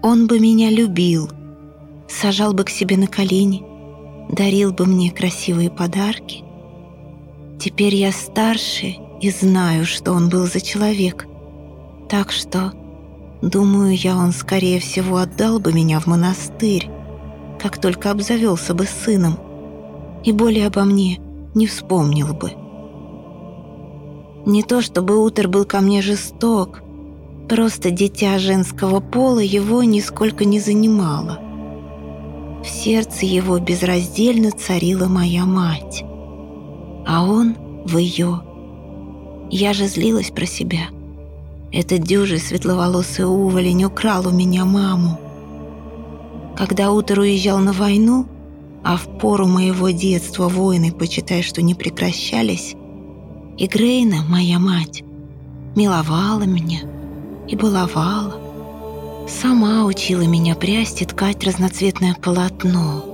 он бы меня любил, сажал бы к себе на колени, дарил бы мне красивые подарки. Теперь я старше и знаю, что он был за человек, так что Думаю, я он, скорее всего, отдал бы меня в монастырь, как только обзавелся бы сыном, и более обо мне не вспомнил бы. Не то чтобы Утер был ко мне жесток, просто дитя женского пола его нисколько не занимало. В сердце его безраздельно царила моя мать, а он в ее. Я же злилась про себя — этот дюжий светловолосый уволень украл у меня маму. Когда Утер уезжал на войну, а в пору моего детства войны, почитай, что не прекращались, и Грейна, моя мать, миловала меня и баловала. Сама учила меня прясть и ткать разноцветное полотно.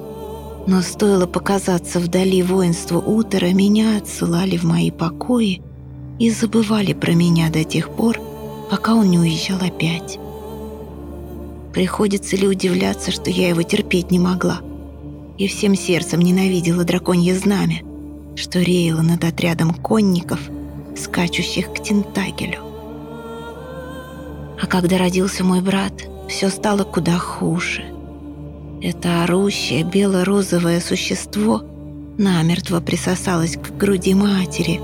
Но стоило показаться вдали воинства Утера, меня отсылали в мои покои и забывали про меня до тех пор, пока он не уезжал опять. Приходится ли удивляться, что я его терпеть не могла и всем сердцем ненавидела драконье знамя, что реяло над отрядом конников, скачущих к Тентагелю. А когда родился мой брат, все стало куда хуже. Это орущее бело-розовое существо намертво присосалось к груди матери,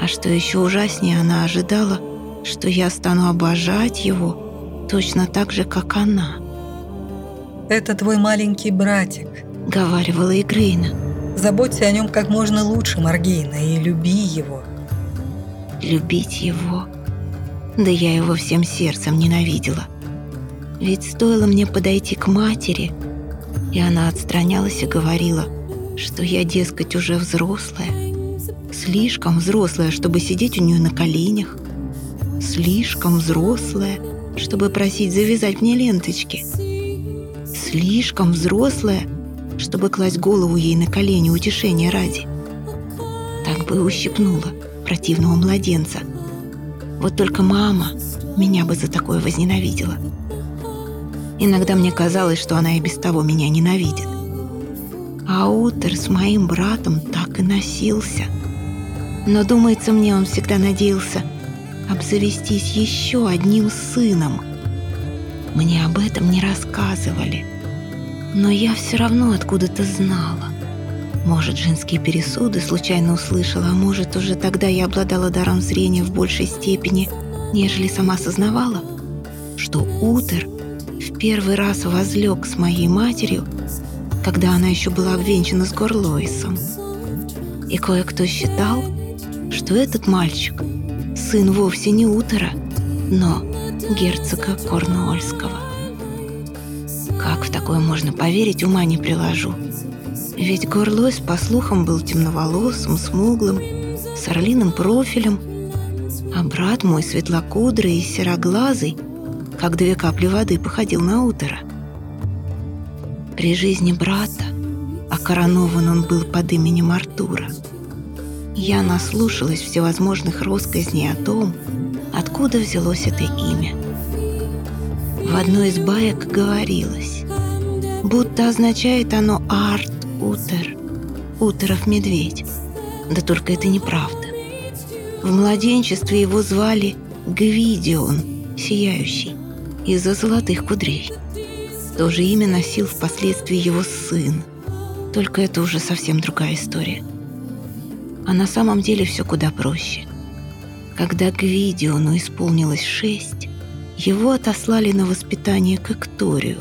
а что еще ужаснее, она ожидала, что я стану обожать его точно так же, как она. Это твой маленький братик, говаривала Игрейна. Заботься о нем как можно лучше, Маргейна, и люби его. Любить его? Да я его всем сердцем ненавидела. Ведь стоило мне подойти к матери, и она отстранялась и говорила, что я, дескать, уже взрослая. Слишком взрослая, чтобы сидеть у нее на коленях слишком взрослая, чтобы просить завязать мне ленточки. Слишком взрослая, чтобы класть голову ей на колени утешения ради. Так бы и ущипнула противного младенца. Вот только мама меня бы за такое возненавидела. Иногда мне казалось, что она и без того меня ненавидит. А Утер с моим братом так и носился. Но, думается мне, он всегда надеялся, обзавестись еще одним сыном. Мне об этом не рассказывали, но я все равно откуда-то знала. Может, женские пересуды случайно услышала, а может, уже тогда я обладала даром зрения в большей степени, нежели сама осознавала, что Утер в первый раз возлег с моей матерью, когда она еще была обвенчана с Горлоисом. И кое-кто считал, что этот мальчик – сын вовсе не Утера, но герцога Корнуольского. Как в такое можно поверить, ума не приложу. Ведь Горлойс, по слухам, был темноволосым, смуглым, с орлиным профилем, а брат мой светлокудрый и сероглазый, как две капли воды, походил на утро. При жизни брата, а коронован он был под именем Артура, я наслушалась всевозможных россказней о том, откуда взялось это имя. В одной из баек говорилось, будто означает оно «арт Утер, Утеров медведь». Да только это неправда. В младенчестве его звали Гвидион, сияющий, из-за золотых кудрей. То же имя носил впоследствии его сын. Только это уже совсем другая история. А на самом деле все куда проще. Когда Гвидиону исполнилось шесть, его отослали на воспитание к Экторию,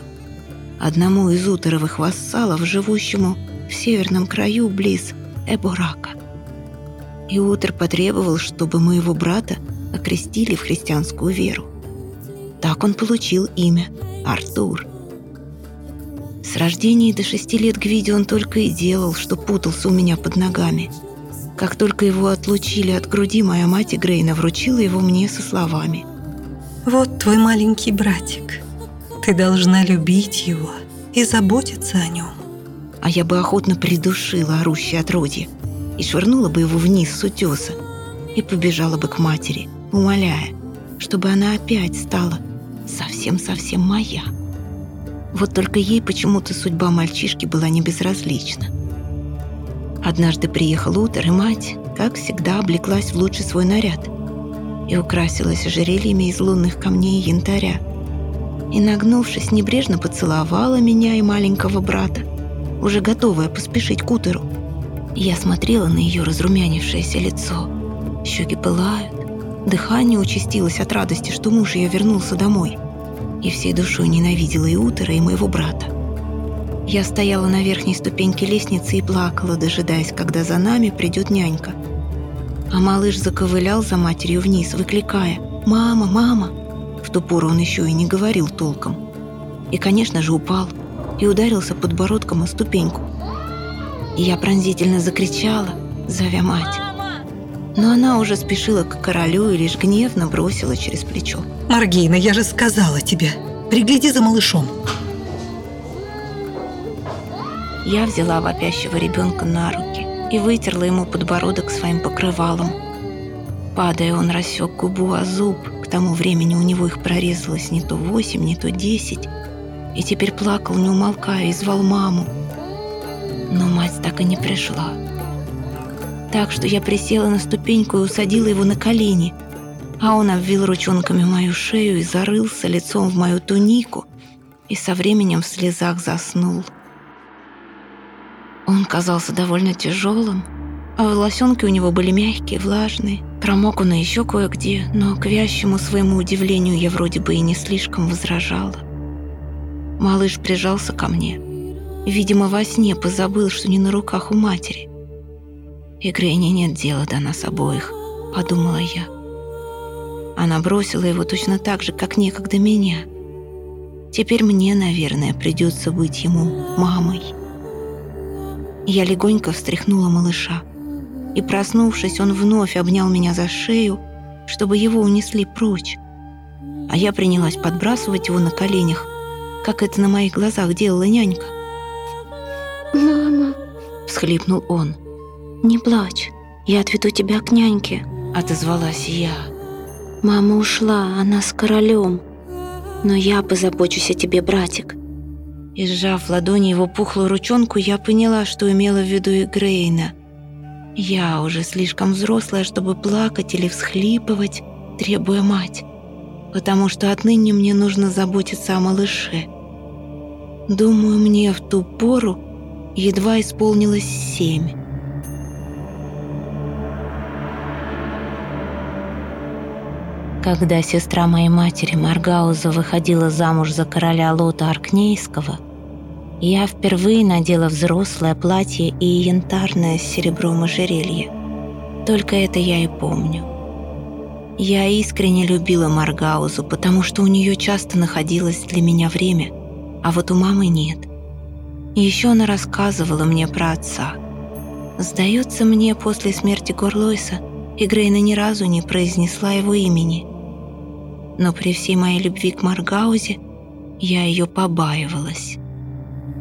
одному из утеровых вассалов, живущему в северном краю близ Эборака. И Утер потребовал, чтобы моего брата окрестили в христианскую веру. Так он получил имя Артур. С рождения до шести лет Гвидион только и делал, что путался у меня под ногами – как только его отлучили от груди, моя мать Грейна вручила его мне со словами. «Вот твой маленький братик. Ты должна любить его и заботиться о нем». А я бы охотно придушила орущее отродье и швырнула бы его вниз с утеса и побежала бы к матери, умоляя, чтобы она опять стала совсем-совсем моя. Вот только ей почему-то судьба мальчишки была не безразлична. Однажды приехал Утер, и мать, как всегда, облеклась в лучший свой наряд и украсилась ожерельями из лунных камней и янтаря. И, нагнувшись, небрежно поцеловала меня и маленького брата, уже готовая поспешить к Утеру. Я смотрела на ее разрумянившееся лицо. Щеки пылают, дыхание участилось от радости, что муж ее вернулся домой. И всей душой ненавидела и Утера, и моего брата. Я стояла на верхней ступеньке лестницы и плакала, дожидаясь, когда за нами придет нянька. А малыш заковылял за матерью вниз, выкликая «Мама, мама!». В ту пору он еще и не говорил толком. И, конечно же, упал и ударился подбородком о ступеньку. И я пронзительно закричала, зовя мать. Но она уже спешила к королю и лишь гневно бросила через плечо. «Маргейна, я же сказала тебе, пригляди за малышом!» Я взяла вопящего ребенка на руки и вытерла ему подбородок своим покрывалом. Падая, он рассек губу о зуб. К тому времени у него их прорезалось не то восемь, не то десять. И теперь плакал, не умолкая, и звал маму. Но мать так и не пришла. Так что я присела на ступеньку и усадила его на колени, а он обвил ручонками мою шею и зарылся лицом в мою тунику и со временем в слезах заснул. Он казался довольно тяжелым, а волосенки у него были мягкие, влажные. Промок он еще кое-где, но к вящему своему удивлению я вроде бы и не слишком возражала. Малыш прижался ко мне. Видимо, во сне позабыл, что не на руках у матери. И Грейне нет дела до нас обоих, подумала я. Она бросила его точно так же, как некогда меня. Теперь мне, наверное, придется быть ему мамой. Я легонько встряхнула малыша. И, проснувшись, он вновь обнял меня за шею, чтобы его унесли прочь. А я принялась подбрасывать его на коленях, как это на моих глазах делала нянька. «Мама!» — всхлипнул он. «Не плачь, я отведу тебя к няньке», — отозвалась я. «Мама ушла, она с королем. Но я позабочусь о тебе, братик. И сжав в ладони его пухлую ручонку, я поняла, что имела в виду и Грейна. Я уже слишком взрослая, чтобы плакать или всхлипывать, требуя мать, потому что отныне мне нужно заботиться о малыше. Думаю, мне в ту пору едва исполнилось семь. Когда сестра моей матери Маргауза выходила замуж за короля Лота Аркнейского, я впервые надела взрослое платье и янтарное с серебром ожерелье. Только это я и помню. Я искренне любила Маргаузу, потому что у нее часто находилось для меня время, а вот у мамы нет. Еще она рассказывала мне про отца. Сдается мне, после смерти Горлойса Игрейна ни разу не произнесла его имени. Но при всей моей любви к Маргаузе я ее побаивалась.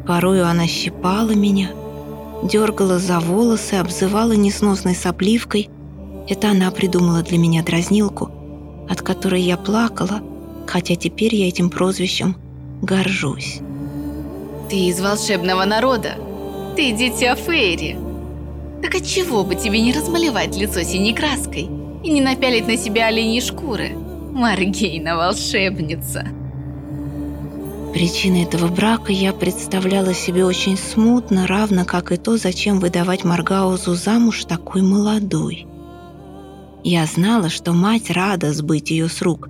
Порою она щипала меня, дергала за волосы, обзывала несносной сопливкой. Это она придумала для меня дразнилку, от которой я плакала, хотя теперь я этим прозвищем горжусь. Ты из волшебного народа. Ты дитя Фейри. Так отчего бы тебе не размалевать лицо синей краской и не напялить на себя оленьи шкуры? Маргейна волшебница. Причиной этого брака я представляла себе очень смутно, равно как и то, зачем выдавать Маргаузу замуж такой молодой. Я знала, что мать рада сбыть ее с рук.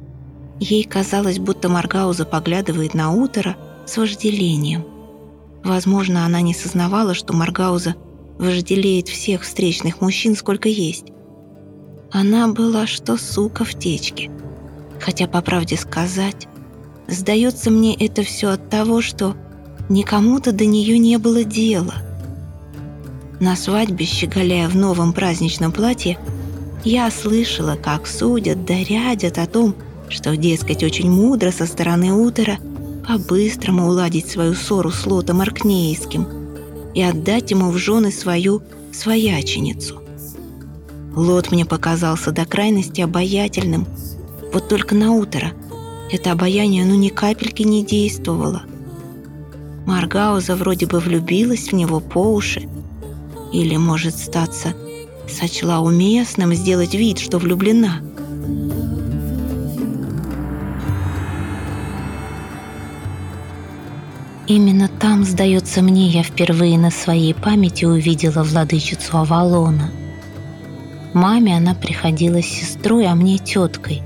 Ей казалось, будто Маргауза поглядывает на утро с вожделением. Возможно, она не сознавала, что Маргауза вожделеет всех встречных мужчин, сколько есть. Она была что сука в течке. Хотя, по правде сказать, Сдается мне это все от того, что никому-то до нее не было дела. На свадьбе, щеголяя в новом праздничном платье, я слышала, как судят да рядят о том, что, дескать, очень мудро со стороны утра по-быстрому уладить свою ссору с Лотом Аркнейским и отдать ему в жены свою свояченицу. Лот мне показался до крайности обаятельным, вот только на утро – это обаяние ну ни капельки не действовало. Маргауза вроде бы влюбилась в него по уши. Или, может, статься, сочла уместным сделать вид, что влюблена. Именно там, сдается мне, я впервые на своей памяти увидела владычицу Авалона. Маме она приходилась сестрой, а мне теткой,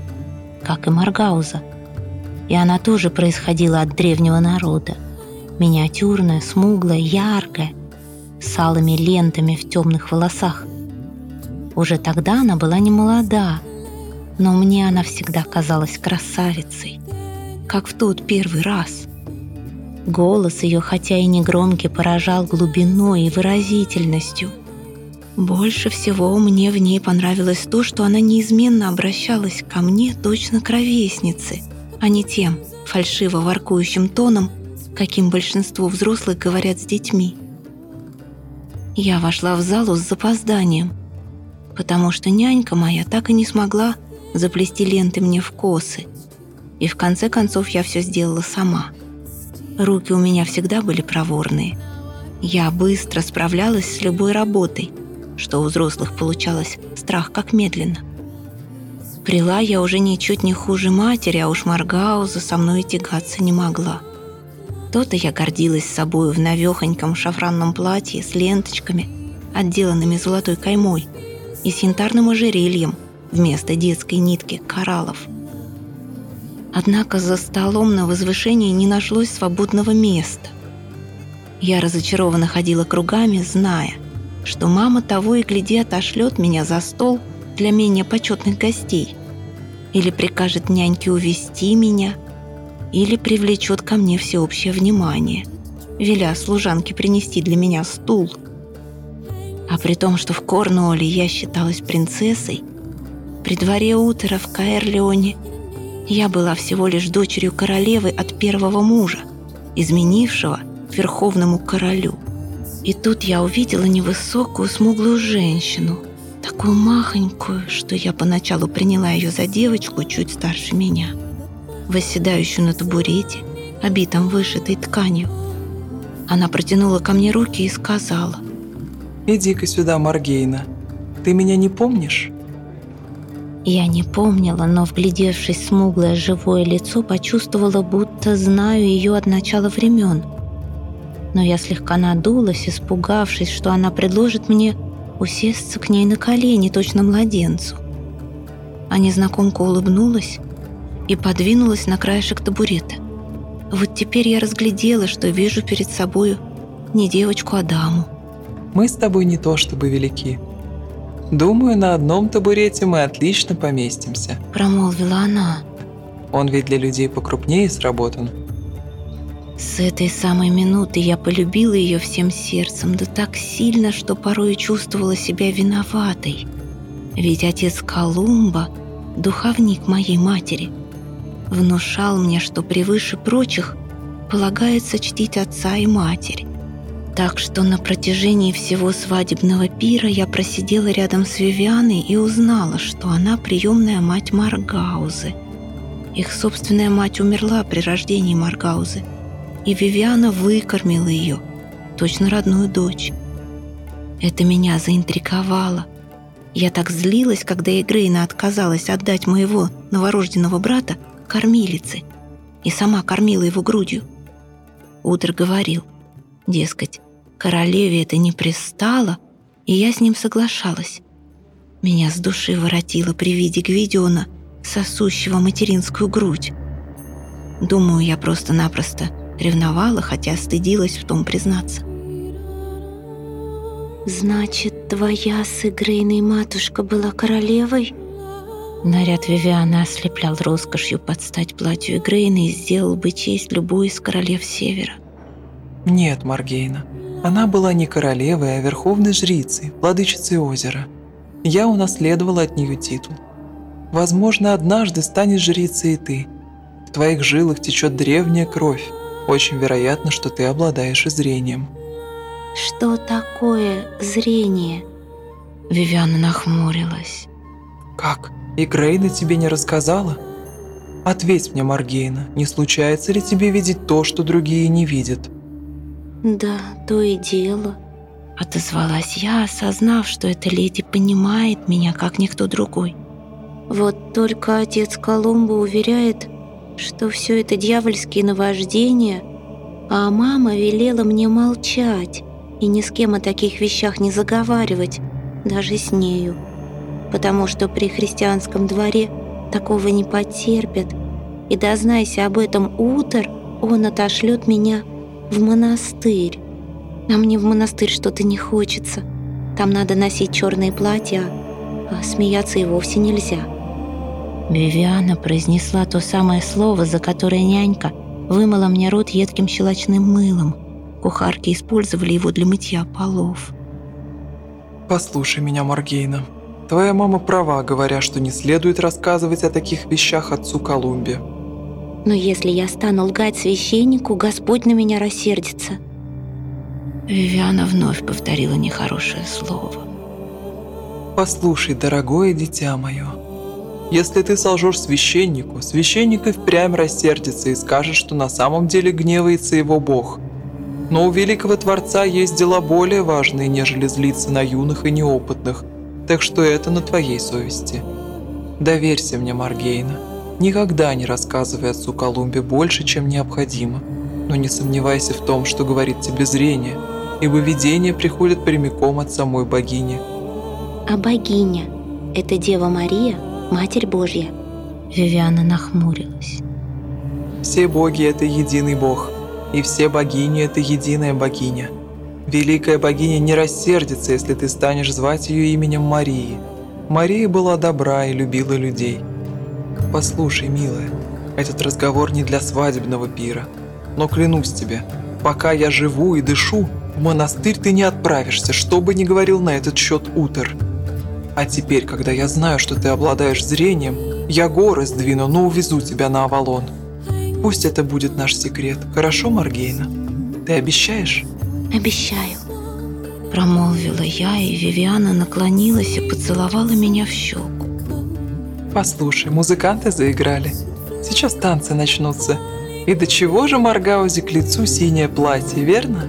как и Маргауза и она тоже происходила от древнего народа. Миниатюрная, смуглая, яркая, с алыми лентами в темных волосах. Уже тогда она была не молода, но мне она всегда казалась красавицей, как в тот первый раз. Голос ее, хотя и не громкий, поражал глубиной и выразительностью. Больше всего мне в ней понравилось то, что она неизменно обращалась ко мне точно к ровеснице – а не тем фальшиво воркующим тоном, каким большинство взрослых говорят с детьми. Я вошла в залу с запозданием, потому что нянька моя так и не смогла заплести ленты мне в косы, и в конце концов я все сделала сама. Руки у меня всегда были проворные. Я быстро справлялась с любой работой, что у взрослых получалось страх как медленно. Прила я уже ничуть не хуже матери, а уж Маргауза со мной тягаться не могла. То-то я гордилась собою в навехоньком шафранном платье с ленточками, отделанными золотой каймой, и с янтарным ожерельем вместо детской нитки кораллов. Однако за столом на возвышении не нашлось свободного места. Я разочарованно ходила кругами, зная, что мама того и гляди отошлет меня за стол – для менее почетных гостей. Или прикажет няньке увести меня, или привлечет ко мне всеобщее внимание, веля служанке принести для меня стул. А при том, что в Корнуолле я считалась принцессой, при дворе Утера в Каэрлеоне я была всего лишь дочерью королевы от первого мужа, изменившего верховному королю. И тут я увидела невысокую смуглую женщину – такую махонькую, что я поначалу приняла ее за девочку чуть старше меня, восседающую на табурете, обитом вышитой тканью. Она протянула ко мне руки и сказала. «Иди-ка сюда, Маргейна. Ты меня не помнишь?» Я не помнила, но, вглядевшись в смуглое живое лицо, почувствовала, будто знаю ее от начала времен. но я слегка надулась, испугавшись, что она предложит мне усесться к ней на колени, точно младенцу. А незнакомка улыбнулась и подвинулась на краешек табурета. Вот теперь я разглядела, что вижу перед собою не девочку, а даму. Мы с тобой не то чтобы велики. Думаю, на одном табурете мы отлично поместимся. Промолвила она. Он ведь для людей покрупнее сработан. С этой самой минуты я полюбила ее всем сердцем, да так сильно, что порой чувствовала себя виноватой. Ведь отец Колумба, духовник моей матери, внушал мне, что превыше прочих полагается чтить отца и матерь. Так что на протяжении всего свадебного пира я просидела рядом с Вивианой и узнала, что она приемная мать Маргаузы. Их собственная мать умерла при рождении Маргаузы, и Вивиана выкормила ее, точно родную дочь. Это меня заинтриговало. Я так злилась, когда Игрейна отказалась отдать моего новорожденного брата кормилице и сама кормила его грудью. Утр говорил, дескать, королеве это не пристало, и я с ним соглашалась. Меня с души воротило при виде Гвидиона, сосущего материнскую грудь. Думаю, я просто-напросто ревновала, хотя стыдилась в том признаться. «Значит, твоя с Игрейной матушка была королевой?» Наряд Вивианы ослеплял роскошью под стать платью Игрейны и сделал бы честь любой из королев Севера. Нет, Маргейна. Она была не королевой, а верховной жрицей, владычицей озера. Я унаследовала от нее титул. Возможно, однажды станешь жрицей и ты. В твоих жилах течет древняя кровь. Очень вероятно, что ты обладаешь и зрением. Что такое зрение? Вивиана нахмурилась. Как? И Грейна тебе не рассказала? Ответь мне, Маргейна, не случается ли тебе видеть то, что другие не видят? Да, то и дело. Отозвалась я, осознав, что эта леди понимает меня, как никто другой. Вот только отец Колумба уверяет, что все это дьявольские наваждения, а мама велела мне молчать и ни с кем о таких вещах не заговаривать, даже с нею, потому что при христианском дворе такого не потерпят, и дознайся об этом утр, он отошлет меня в монастырь. А мне в монастырь что-то не хочется. Там надо носить черные платья, а смеяться и вовсе нельзя. Вивиана произнесла то самое слово, за которое нянька вымыла мне рот едким щелочным мылом. Кухарки использовали его для мытья полов. Послушай меня, Маргейна. Твоя мама права, говоря, что не следует рассказывать о таких вещах отцу Колумбе. Но если я стану лгать священнику, Господь на меня рассердится. Вивиана вновь повторила нехорошее слово. Послушай, дорогое дитя мое, если ты солжешь священнику, священник и впрямь рассердится и скажет, что на самом деле гневается его Бог. Но у великого Творца есть дела более важные, нежели злиться на юных и неопытных, так что это на твоей совести. Доверься мне, Маргейна. Никогда не рассказывай отцу Колумбе больше, чем необходимо. Но не сомневайся в том, что говорит тебе зрение, ибо видение приходит прямиком от самой богини. А богиня — это Дева Мария — Матерь Божья. Вивиана нахмурилась. Все боги — это единый бог, и все богини — это единая богиня. Великая богиня не рассердится, если ты станешь звать ее именем Марии. Мария была добра и любила людей. Послушай, милая, этот разговор не для свадебного пира. Но клянусь тебе, пока я живу и дышу, в монастырь ты не отправишься, что бы ни говорил на этот счет Утер. А теперь, когда я знаю, что ты обладаешь зрением, я горы сдвину, но увезу тебя на Авалон. Пусть это будет наш секрет. Хорошо, Маргейна? Ты обещаешь? Обещаю. Промолвила я, и Вивиана наклонилась и поцеловала меня в щеку. Послушай, музыканты заиграли. Сейчас танцы начнутся. И до чего же Маргаузе к лицу синее платье, верно?